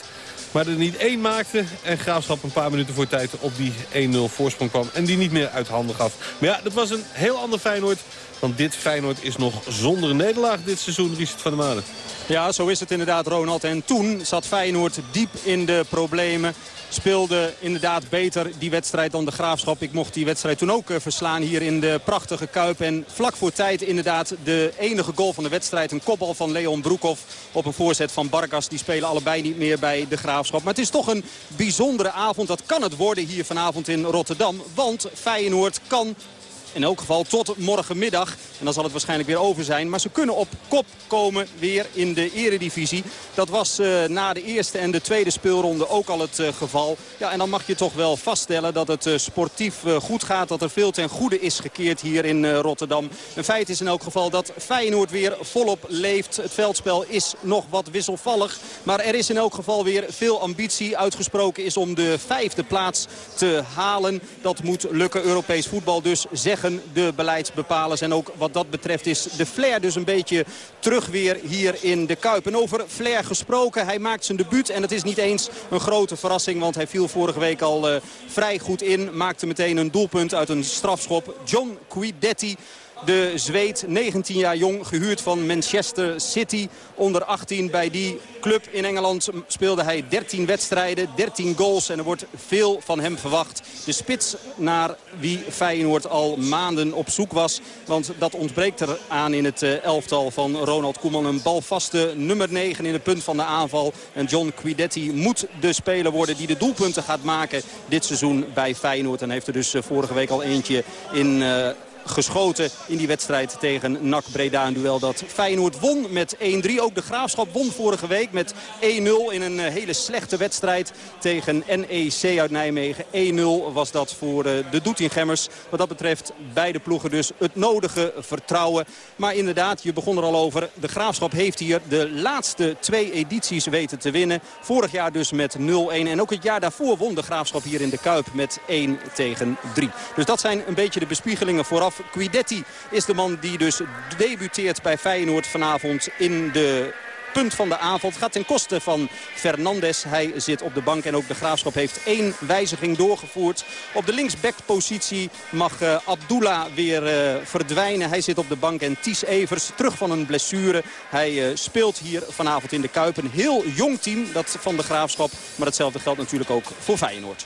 Maar er niet één maakte. En Graafschap een paar minuten voor tijd op die 1-0 voorsprong kwam. En die niet meer uit handen gaf. Maar ja, dat was een heel ander Feyenoord. Want dit Feyenoord is nog zonder nederlaag dit seizoen, Richard van der Maden. Ja, zo is het inderdaad, Ronald. En toen zat Feyenoord diep in de problemen. Speelde inderdaad beter die wedstrijd dan de Graafschap. Ik mocht die wedstrijd toen ook verslaan hier in de prachtige Kuip. En vlak voor tijd inderdaad de enige goal van de wedstrijd. Een kopbal van Leon Broekhoff op een voorzet van Barkas. Die spelen allebei niet meer bij de Graafschap. Maar het is toch een bijzondere avond. Dat kan het worden hier vanavond in Rotterdam. Want Feyenoord kan in elk geval tot morgenmiddag. En dan zal het waarschijnlijk weer over zijn. Maar ze kunnen op kop komen weer in de eredivisie. Dat was uh, na de eerste en de tweede speelronde ook al het uh, geval. Ja, en dan mag je toch wel vaststellen dat het uh, sportief goed gaat. Dat er veel ten goede is gekeerd hier in Rotterdam. Een feit is in elk geval dat Feyenoord weer volop leeft. Het veldspel is nog wat wisselvallig. Maar er is in elk geval weer veel ambitie. Uitgesproken is om de vijfde plaats te halen. Dat moet lukken. Europees voetbal dus de beleidsbepalers. En ook wat dat betreft is de flair dus een beetje terug weer hier in de Kuip. En over flair gesproken, hij maakt zijn debuut. En het is niet eens een grote verrassing, want hij viel vorige week al uh, vrij goed in. Maakte meteen een doelpunt uit een strafschop. John Guidetti de Zweed, 19 jaar jong, gehuurd van Manchester City. Onder 18 bij die club in Engeland speelde hij 13 wedstrijden, 13 goals. En er wordt veel van hem verwacht. De spits naar wie Feyenoord al maanden op zoek was. Want dat ontbreekt er aan in het elftal van Ronald Koeman. Een balvaste nummer 9 in het punt van de aanval. En John Quidetti moet de speler worden die de doelpunten gaat maken dit seizoen bij Feyenoord. En heeft er dus vorige week al eentje in... Uh, geschoten in die wedstrijd tegen NAC Breda. Een duel dat Feyenoord won met 1-3. Ook de Graafschap won vorige week met 1-0 in een hele slechte wedstrijd tegen NEC uit Nijmegen. 1-0 was dat voor de Doetingemmers. Wat dat betreft beide ploegen dus het nodige vertrouwen. Maar inderdaad, je begon er al over. De Graafschap heeft hier de laatste twee edities weten te winnen. Vorig jaar dus met 0-1. En ook het jaar daarvoor won de Graafschap hier in de Kuip met 1 tegen 3. Dus dat zijn een beetje de bespiegelingen vooraf. Guidetti is de man die dus debuteert bij Feyenoord vanavond in de punt van de avond. gaat ten koste van Fernandes. Hij zit op de bank en ook de Graafschap heeft één wijziging doorgevoerd. Op de linksbackpositie mag uh, Abdullah weer uh, verdwijnen. Hij zit op de bank en Ties Evers terug van een blessure. Hij uh, speelt hier vanavond in de Kuip. Een heel jong team dat van de Graafschap. Maar hetzelfde geldt natuurlijk ook voor Feyenoord.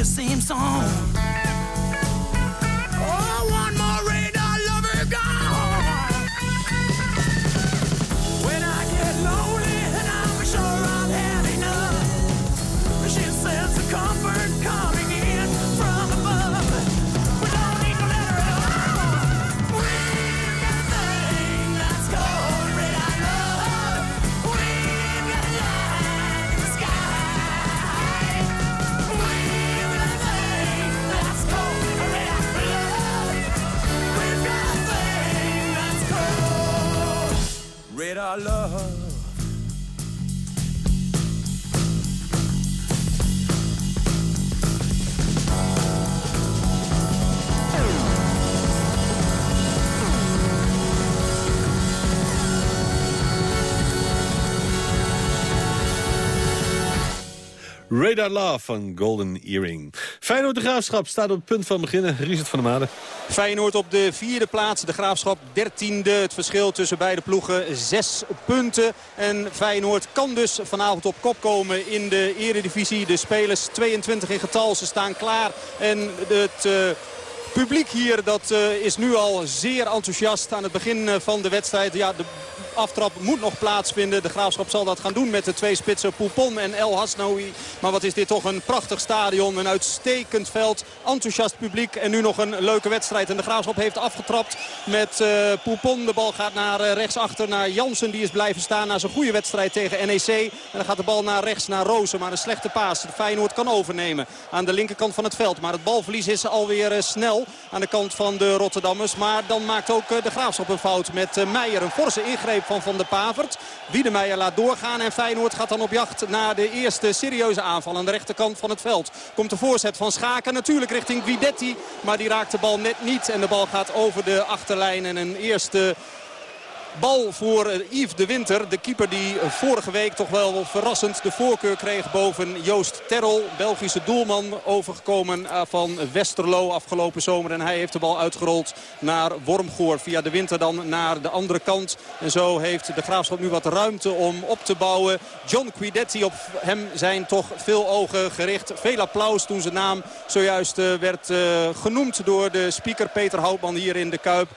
a same song. Van Golden Earring. Feyenoord de Graafschap staat op het punt van beginnen. Richard van der Made. Feyenoord op de vierde plaats. De Graafschap dertiende. Het verschil tussen beide ploegen zes punten. En Feyenoord kan dus vanavond op kop komen in de eredivisie. De spelers 22 in getal. Ze staan klaar. En het... Uh, publiek hier dat, uh, is nu al zeer enthousiast aan het begin van de wedstrijd. Ja, de aftrap moet nog plaatsvinden. De Graafschap zal dat gaan doen met de twee spitsen Poupon en El Hasnaoui. Maar wat is dit toch een prachtig stadion. Een uitstekend veld. Enthousiast publiek. En nu nog een leuke wedstrijd. En de Graafschap heeft afgetrapt met uh, Poupon. De bal gaat naar uh, rechtsachter naar Jansen. Die is blijven staan na zijn goede wedstrijd tegen NEC. En dan gaat de bal naar rechts naar Rozen. Maar een slechte paas. Feyenoord kan overnemen aan de linkerkant van het veld. Maar het balverlies is alweer uh, snel aan de kant van de Rotterdammers. Maar dan maakt ook de Graafschap een fout met Meijer. Een forse ingreep van Van der Pavert. Wiedemeijer laat doorgaan en Feyenoord gaat dan op jacht naar de eerste serieuze aanval. Aan de rechterkant van het veld komt de voorzet van Schaken natuurlijk richting Guidetti. Maar die raakt de bal net niet en de bal gaat over de achterlijn. En een eerste Bal voor Yves de Winter. De keeper die vorige week toch wel verrassend de voorkeur kreeg boven Joost Terrel. Belgische doelman overgekomen van Westerlo afgelopen zomer. En hij heeft de bal uitgerold naar Wormgoor. Via de Winter dan naar de andere kant. En zo heeft de Graafschap nu wat ruimte om op te bouwen. John Quidetti op hem zijn toch veel ogen gericht. Veel applaus toen zijn naam zojuist werd genoemd door de speaker Peter Houtman hier in de Kuip.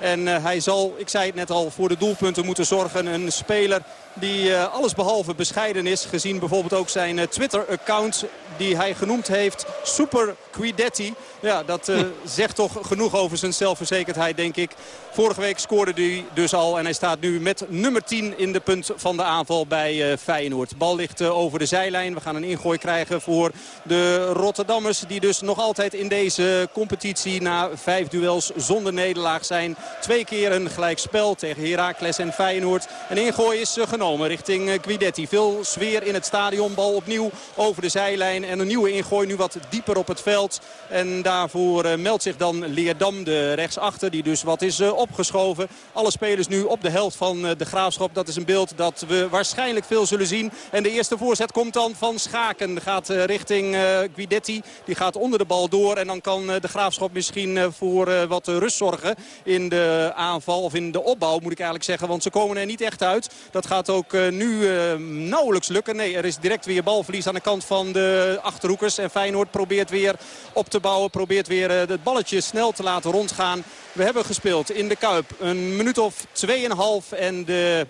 En uh, hij zal, ik zei het net al, voor de doelpunten moeten zorgen. Een speler die uh, alles behalve bescheiden is. Gezien bijvoorbeeld ook zijn uh, Twitter-account die hij genoemd heeft. Super Quidetti. Ja, dat uh, zegt toch genoeg over zijn zelfverzekerdheid, denk ik. Vorige week scoorde hij dus al. En hij staat nu met nummer 10 in de punt van de aanval bij Feyenoord. De bal ligt over de zijlijn. We gaan een ingooi krijgen voor de Rotterdammers. Die dus nog altijd in deze competitie na vijf duels zonder nederlaag zijn. Twee keer een gelijkspel tegen Heracles en Feyenoord. Een ingooi is genomen richting Guidetti. Veel sfeer in het stadion. Bal opnieuw over de zijlijn. En een nieuwe ingooi nu wat dieper op het veld. En daarvoor meldt zich dan Leerdam, de rechtsachter. Die dus wat is opgeschoven. Alle spelers nu op de helft van de Graafschap. Dat is een beeld dat we waarschijnlijk veel zullen zien. En de eerste voorzet komt dan van Schaken. Gaat richting Guidetti. Die gaat onder de bal door. En dan kan de Graafschap misschien voor wat rust zorgen in de aanval. Of in de opbouw moet ik eigenlijk zeggen. Want ze komen er niet echt uit. Dat gaat ook uh, nu uh, nauwelijks lukken. Nee, er is direct weer balverlies aan de kant van de Achterhoekers. En Feyenoord probeert weer op te bouwen. Probeert weer uh, het balletje snel te laten rondgaan. We hebben gespeeld in de Kuip een minuut of 2,5. En de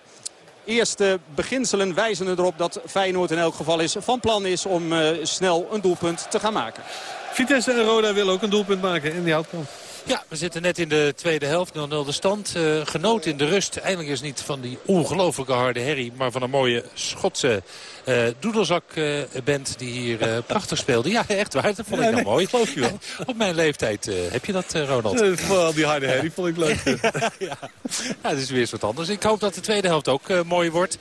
eerste beginselen wijzen erop dat Feyenoord in elk geval is van plan is om snel een doelpunt te gaan maken. Vitesse en Roda willen ook een doelpunt maken in die houtkamp. Ja, we zitten net in de tweede helft. 0-0 de stand. Uh, genoot in de rust. Eindelijk is niet van die ongelooflijke harde herrie. Maar van een mooie Schotse uh, doedelzakband uh, die hier uh, prachtig speelde. Ja, echt waar. Dat vond ik ja, nou nee, mooi. Geloof je wel. Op mijn leeftijd heb je dat, Ronald. Vooral die harde herrie vond ik leuk. ja, ja. dat is weer eens wat anders. Ik hoop dat de tweede helft ook mooi wordt.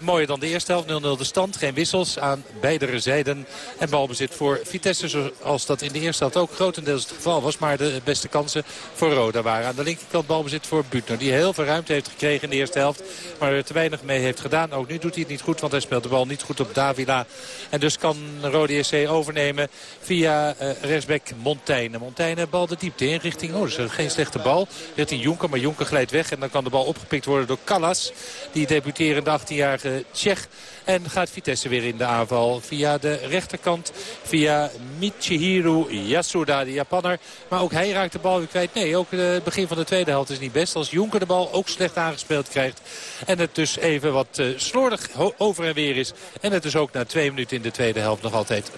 mooier dan de eerste helft. 0-0 de stand. Geen wissels aan beide zijden. En balbezit voor Vitesse zoals dat in de eerste helft ook grotendeels het geval was. Maar de beste kansen voor Roda waren. Aan de linkerkant balbezit voor Butner. Die heel veel ruimte heeft gekregen in de eerste helft. Maar er te weinig mee heeft gedaan. Ook nu doet hij het niet goed. Want hij speelt de bal niet goed op Davila. En dus kan Rode SC overnemen via uh, rechtsback Montaigne. Montaigne bal de diepte in richting... Oh, is geen slechte bal. Richting Jonker. Maar Jonker glijdt weg. En dan kan de bal opgepikt worden door Callas. Die debuterende 18-jarige Tsjech. En gaat Vitesse weer in de aanval via de rechterkant. Via Michihiro Yasuda, de Japanner. Maar ook hij raakt de bal weer kwijt. Nee, ook het begin van de tweede helft is niet best. Als Jonker de bal ook slecht aangespeeld krijgt. En het dus even wat uh, slordig over en weer is. En het dus ook na twee minuten in de tweede helft nog altijd 0-0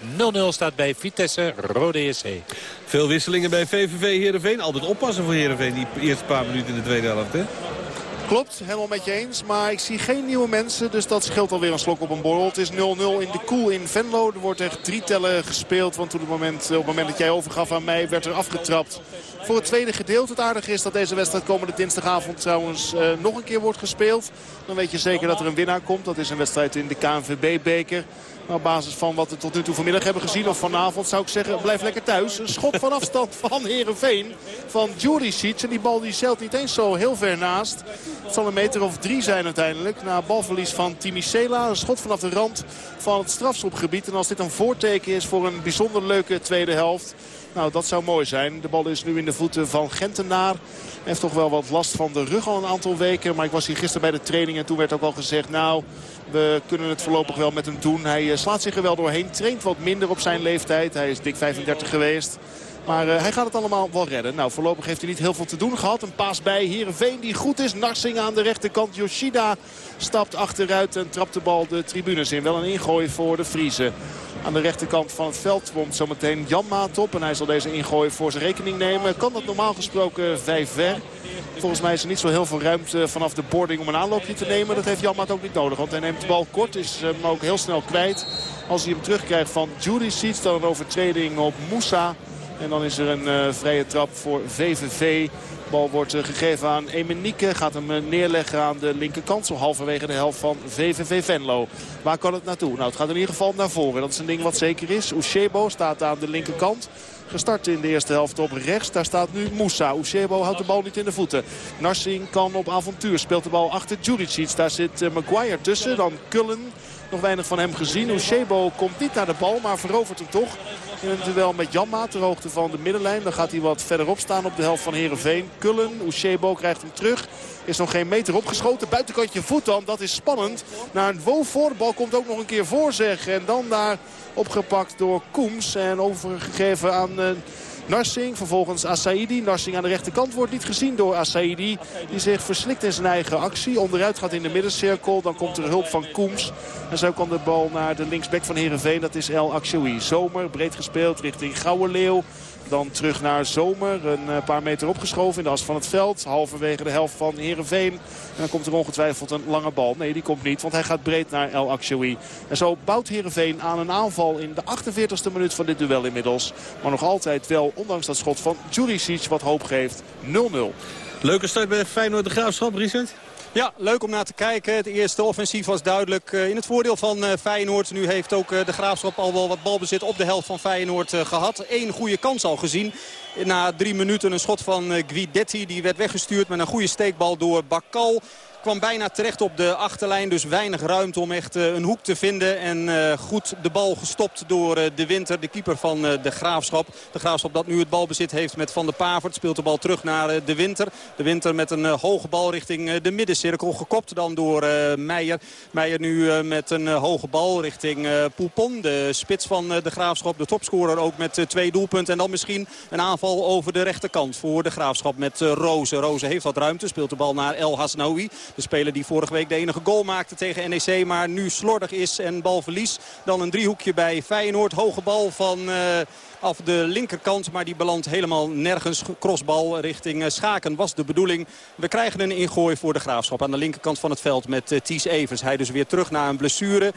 staat bij Vitesse Rode SC. Veel wisselingen bij VVV Heerenveen. Altijd oppassen voor Heerenveen die eerste paar minuten in de tweede helft. Hè? Klopt, helemaal met je eens. Maar ik zie geen nieuwe mensen, dus dat scheelt alweer een slok op een borrel. Het is 0-0 in de koel in Venlo. Er wordt echt drie tellen gespeeld. Want moment, op het moment dat jij overgaf aan mij werd er afgetrapt. Voor het tweede gedeelte. Het aardige is dat deze wedstrijd komende dinsdagavond trouwens uh, nog een keer wordt gespeeld. Dan weet je zeker dat er een winnaar komt. Dat is een wedstrijd in de KNVB-beker. Maar op basis van wat we tot nu toe vanmiddag hebben gezien of vanavond zou ik zeggen blijf lekker thuis. Een schot van afstand van Herenveen van Juricic. En die bal die zeilt niet eens zo heel ver naast. Het zal een meter of drie zijn uiteindelijk. Na balverlies van Timicela. Een schot vanaf de rand van het strafschopgebied. En als dit een voorteken is voor een bijzonder leuke tweede helft... Nou, dat zou mooi zijn. De bal is nu in de voeten van Gentenaar. Heeft toch wel wat last van de rug al een aantal weken. Maar ik was hier gisteren bij de training en toen werd ook al gezegd... nou, we kunnen het voorlopig wel met hem doen. Hij eh, slaat zich er wel doorheen. Traint wat minder op zijn leeftijd. Hij is dik 35 geweest. Maar uh, hij gaat het allemaal wel redden. Nou, voorlopig heeft hij niet heel veel te doen gehad. Een paas bij Heerenveen die goed is. Narsing aan de rechterkant. Yoshida stapt achteruit en trapt de bal de tribunes in. Wel een ingooi voor de Friese. Aan de rechterkant van het veld komt zometeen Jan Maat op. En hij zal deze ingooi voor zijn rekening nemen. Kan dat normaal gesproken vijf ver. Volgens mij is er niet zo heel veel ruimte vanaf de boarding om een aanloopje te nemen. Dat heeft Jan Maat ook niet nodig. Want hij neemt de bal kort. Is hem ook heel snel kwijt. Als hij hem terugkrijgt van Seeds. Dan een overtreding op Moussa. En dan is er een uh, vrije trap voor VVV. Bal wordt uh, gegeven aan Emenieke. Gaat hem uh, neerleggen aan de linkerkant. Zo halverwege de helft van VVV Venlo. Waar kan het naartoe? Nou, het gaat in ieder geval naar voren. Dat is een ding wat zeker is. Ushebo staat aan de linkerkant. Gestart in de eerste helft op rechts. Daar staat nu Moussa. Ushebo houdt de bal niet in de voeten. Narsing kan op avontuur. Speelt de bal achter Juricic. Daar zit Maguire tussen. Dan Kullen. Nog weinig van hem gezien. Ushebo komt niet naar de bal, maar verovert hem toch. In een met Janma ter hoogte van de middenlijn. Dan gaat hij wat verderop staan op de helft van Heerenveen. Kullen, Ushebo krijgt hem terug. Is nog geen meter opgeschoten. Buitenkantje voet dan. Dat is spannend. Naar een Wofor. De bal komt ook nog een keer voor zeg. En dan daar opgepakt door Koems. En overgegeven aan... Uh, Narsing, vervolgens Asaidi. Narsing aan de rechterkant wordt niet gezien door Asaidi. Die zich verslikt in zijn eigen actie. Onderuit gaat in de middencirkel. Dan komt er hulp van Koems. En zo kan de bal naar de linksback van Heerenveen. Dat is El Akshoui. Zomer, breed gespeeld richting Gouwe Leeuw. Dan terug naar Zomer. Een paar meter opgeschoven in de as van het veld. Halverwege de helft van Heerenveen. En dan komt er ongetwijfeld een lange bal. Nee, die komt niet, want hij gaat breed naar El Akshoui. En zo bouwt Heerenveen aan een aanval in de 48e minuut van dit duel inmiddels. Maar nog altijd wel, ondanks dat schot van Juricic, wat hoop geeft, 0-0. Leuke start bij Feyenoord de Graafschap, Richard. Ja, leuk om naar te kijken. Het eerste offensief was duidelijk in het voordeel van Feyenoord. Nu heeft ook de Graafschap al wel wat balbezit op de helft van Feyenoord gehad. Eén goede kans al gezien. Na drie minuten een schot van Guidetti. Die werd weggestuurd met een goede steekbal door Bakal kwam bijna terecht op de achterlijn. Dus weinig ruimte om echt een hoek te vinden. En goed de bal gestopt door de Winter, de keeper van de Graafschap. De Graafschap dat nu het balbezit heeft met Van der Pavert. Speelt de bal terug naar de Winter. De Winter met een hoge bal richting de middencirkel. Gekopt dan door Meijer. Meijer nu met een hoge bal richting Poupon. De spits van de Graafschap. De topscorer ook met twee doelpunten. En dan misschien een aanval over de rechterkant voor de Graafschap met Rozen. Rozen heeft wat ruimte. Speelt de bal naar El Hasnaoui. De speler die vorige week de enige goal maakte tegen NEC. Maar nu slordig is en balverlies. Dan een driehoekje bij Feyenoord. Hoge bal van... Uh, af de linkerkant. Maar die belandt helemaal nergens. Crossbal richting Schaken was de bedoeling. We krijgen een ingooi voor de Graafschap aan de linkerkant van het veld met uh, Ties Evers. Hij dus weer terug naar een blessure.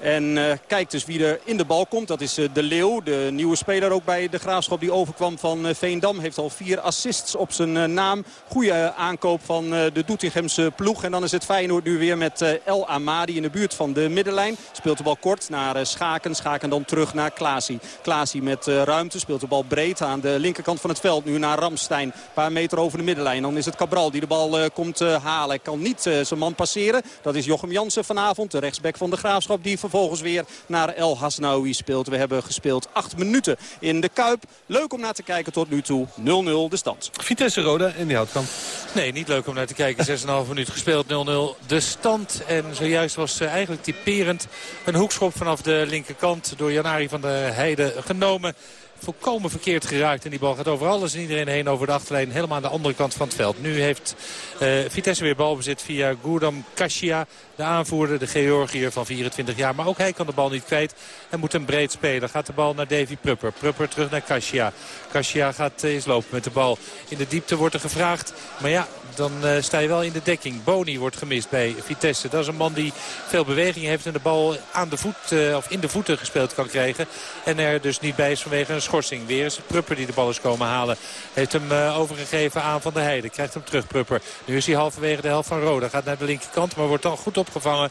En uh, kijkt dus wie er in de bal komt. Dat is uh, De Leeuw, de nieuwe speler ook bij de Graafschap. Die overkwam van uh, Veendam. Heeft al vier assists op zijn naam. Goede aankoop van de Doetinchemse ploeg. En dan is het Feyenoord nu weer met El Amadi in de buurt van de middenlijn. Speelt de bal kort naar Schaken. Schaken dan terug naar Klaasie. Klaasie met ruimte. Speelt de bal breed aan de linkerkant van het veld. Nu naar Ramstein. Een paar meter over de middenlijn. Dan is het Cabral die de bal komt halen. Kan niet zijn man passeren. Dat is Jochem Jansen vanavond. De rechtsback van de Graafschap die vervolgens weer naar El Hasnaoui speelt. We hebben gespeeld acht minuten in de Kuip. Leuk om naar te kijken tot nu toe. 0-0 de stand. Vitesse Roda en die houtkamp. Nee, niet leuk om naar te kijken. 6,5 minuten gespeeld, 0-0 de stand. En zojuist was eigenlijk typerend een hoekschop vanaf de linkerkant door Janari van der Heide genomen volkomen verkeerd geraakt. En die bal gaat over alles en iedereen heen over de achterlijn. Helemaal aan de andere kant van het veld. Nu heeft uh, Vitesse weer balbezit via Gurdam Kashia. De aanvoerder, de Georgiër van 24 jaar. Maar ook hij kan de bal niet kwijt. En moet hem breed spelen. Gaat de bal naar Davy Prupper. Prupper terug naar Kashia. Kashia gaat eens lopen met de bal. In de diepte wordt er gevraagd. Maar ja, dan uh, sta je wel in de dekking. Boni wordt gemist bij Vitesse. Dat is een man die veel beweging heeft en de bal aan de voet, uh, of in de voeten gespeeld kan krijgen. En er dus niet bij is vanwege een schorsing. Weer is het Prupper die de bal is komen halen. Heeft hem overgegeven aan Van der Heijden. Krijgt hem terug Prupper. Nu is hij halverwege de helft van Roda. Gaat naar de linkerkant, maar wordt dan goed opgevangen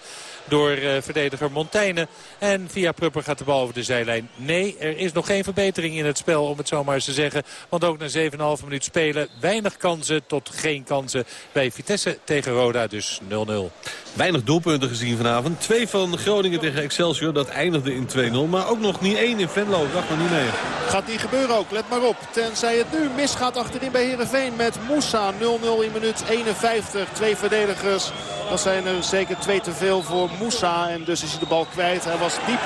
door uh, verdediger Montaigne. En via Prupper gaat de bal over de zijlijn. Nee, er is nog geen verbetering in het spel, om het zo maar eens te zeggen. Want ook na 7,5 minuut spelen weinig kansen tot geen kansen bij Vitesse tegen Roda. Dus 0-0. Weinig doelpunten gezien vanavond. Twee van Groningen tegen Excelsior, dat eindigde in 2-0. Maar ook nog niet één in Venlo, dacht maar niet mee. Gaat niet gebeuren ook, let maar op. Tenzij het nu misgaat achterin bij Heerenveen met Moussa. 0-0 in minuut 51. Twee verdedigers. Dat zijn er zeker twee te veel voor Moussa. En dus is hij de bal kwijt. Hij was diep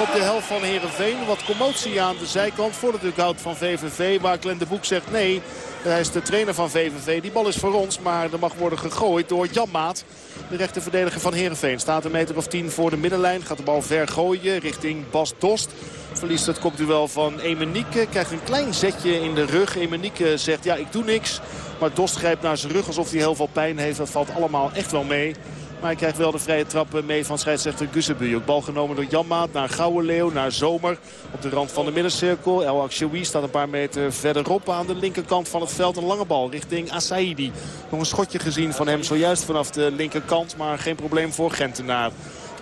op de helft van Heerenveen. Wat commotie aan de zijkant voor de dugout van VVV. Waar Glenn de Boek zegt nee. Hij is de trainer van VVV. Die bal is voor ons, maar er mag worden gegooid door Jan Maat. De rechterverdediger van Heerenveen staat een meter of tien voor de middenlijn. Gaat de bal ver gooien richting Bas Dost. Verliest het kopduel van Emenieke. Krijgt een klein zetje in de rug. Emenieke zegt ja ik doe niks. Maar Dost grijpt naar zijn rug alsof hij heel veel pijn heeft. Dat valt allemaal echt wel mee. Maar hij krijgt wel de vrije trap mee van scheidsrechter Guzebu. Ook bal genomen door Janmaat naar Leeuw, naar Zomer. Op de rand van de middencirkel. El Akshoui staat een paar meter verderop aan de linkerkant van het veld. Een lange bal richting Asaidi. Nog een schotje gezien van hem zojuist vanaf de linkerkant. Maar geen probleem voor Gentenaar.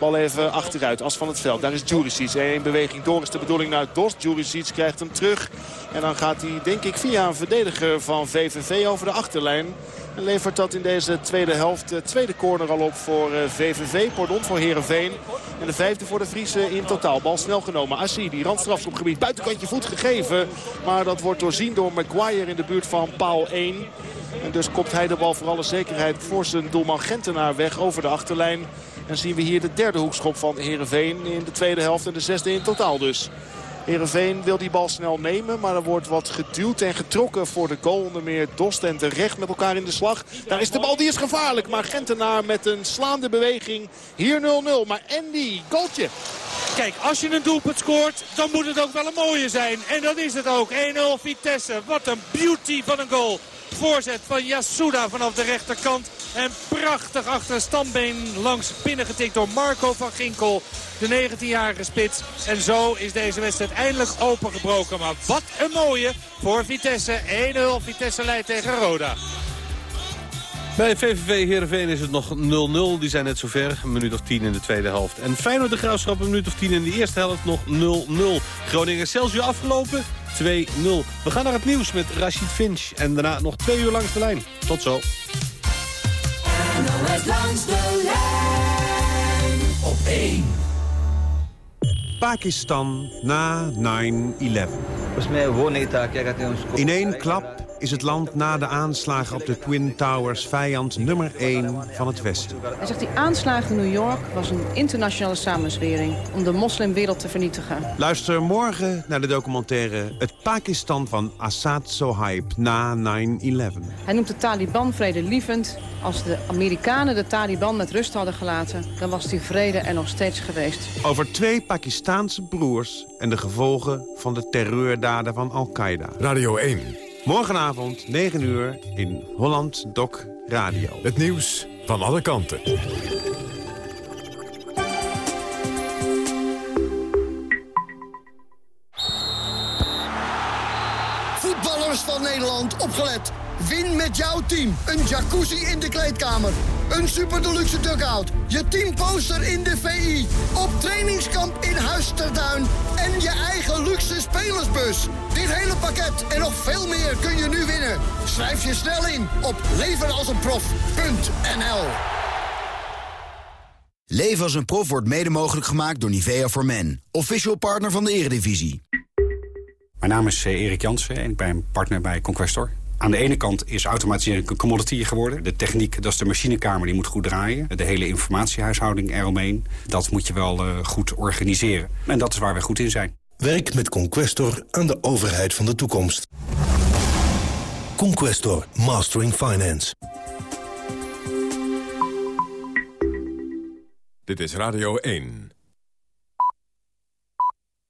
Bal even achteruit, as van het veld. Daar is Juricic. In beweging door is de bedoeling naar Dost. Juricic krijgt hem terug. En dan gaat hij, denk ik, via een verdediger van VVV over de achterlijn. En levert dat in deze tweede helft. De tweede corner al op voor VVV. Eh, Pardon, voor Herenveen. En de vijfde voor de Friese in totaal. Bal snel genomen. Assi, die randstrafschopgebied. Buitenkantje voet gegeven. Maar dat wordt doorzien door Maguire in de buurt van paal 1. En dus kopt hij de bal voor alle zekerheid voor zijn doelman Gentenaar weg over de achterlijn. En zien we hier de derde hoekschop van Heerenveen in de tweede helft en de zesde in totaal dus. Heerenveen wil die bal snel nemen. Maar er wordt wat geduwd en getrokken voor de goal. Onder meer Dost en terecht met elkaar in de slag. Daar is de bal, die is gevaarlijk. Maar Gentenaar met een slaande beweging. Hier 0-0. Maar Andy, goaltje. Kijk, als je een doelpunt scoort, dan moet het ook wel een mooie zijn. En dat is het ook. 1-0 Vitesse. Wat een beauty van een goal. Voorzet van Yasuda vanaf de rechterkant. En prachtig achter stambeen langs binnen getikt door Marco van Ginkel. De 19-jarige spits. En zo is deze wedstrijd eindelijk opengebroken. Maar wat een mooie voor Vitesse. 1-0. Vitesse leidt tegen Roda. Bij VVV Heerenveen is het nog 0-0. Die zijn net zover. Een minuut of 10 in de tweede helft. En Feyenoord de Graafschap een minuut of 10 in de eerste helft nog 0-0. Groningen Celsius afgelopen 2-0. We gaan naar het nieuws met Rashid Finch. En daarna nog twee uur langs de lijn. Tot zo. langs de lijn op 1. Pakistan na 9-11. In één klap is het land na de aanslagen op de Twin Towers vijand nummer 1 van het Westen. Hij zegt die aanslagen in New York was een internationale samenzwering om de moslimwereld te vernietigen. Luister morgen naar de documentaire Het Pakistan van Assad Sohaib na 9-11. Hij noemt de Taliban vredelievend. Als de Amerikanen de Taliban met rust hadden gelaten, dan was die vrede er nog steeds geweest. Over twee Pakistaanse broers en de gevolgen van de terreurdaden van Al-Qaeda. Radio 1. Morgenavond, 9 uur, in Holland Doc Radio. Het nieuws van alle kanten. Voetballers van Nederland, opgelet. Win met jouw team. Een jacuzzi in de kleedkamer. Een super deluxe dugout. Je teamposter in de VI. Op trainingskamp in Huisterduin. En je eigen luxe spelersbus. Dit hele pakket en nog veel meer kun je nu winnen. Schrijf je snel in op levenalsenprof.nl Leven als een prof wordt mede mogelijk gemaakt door Nivea for Men. Official partner van de Eredivisie. Mijn naam is eh, Erik Jansen en ik ben partner bij Conquestor. Aan de ene kant is automatisering een commodity geworden. De techniek, dat is de machinekamer, die moet goed draaien. De hele informatiehuishouding eromheen, dat moet je wel uh, goed organiseren. En dat is waar we goed in zijn. Werk met Conquestor aan de overheid van de toekomst. Conquestor, Mastering Finance. Dit is Radio 1.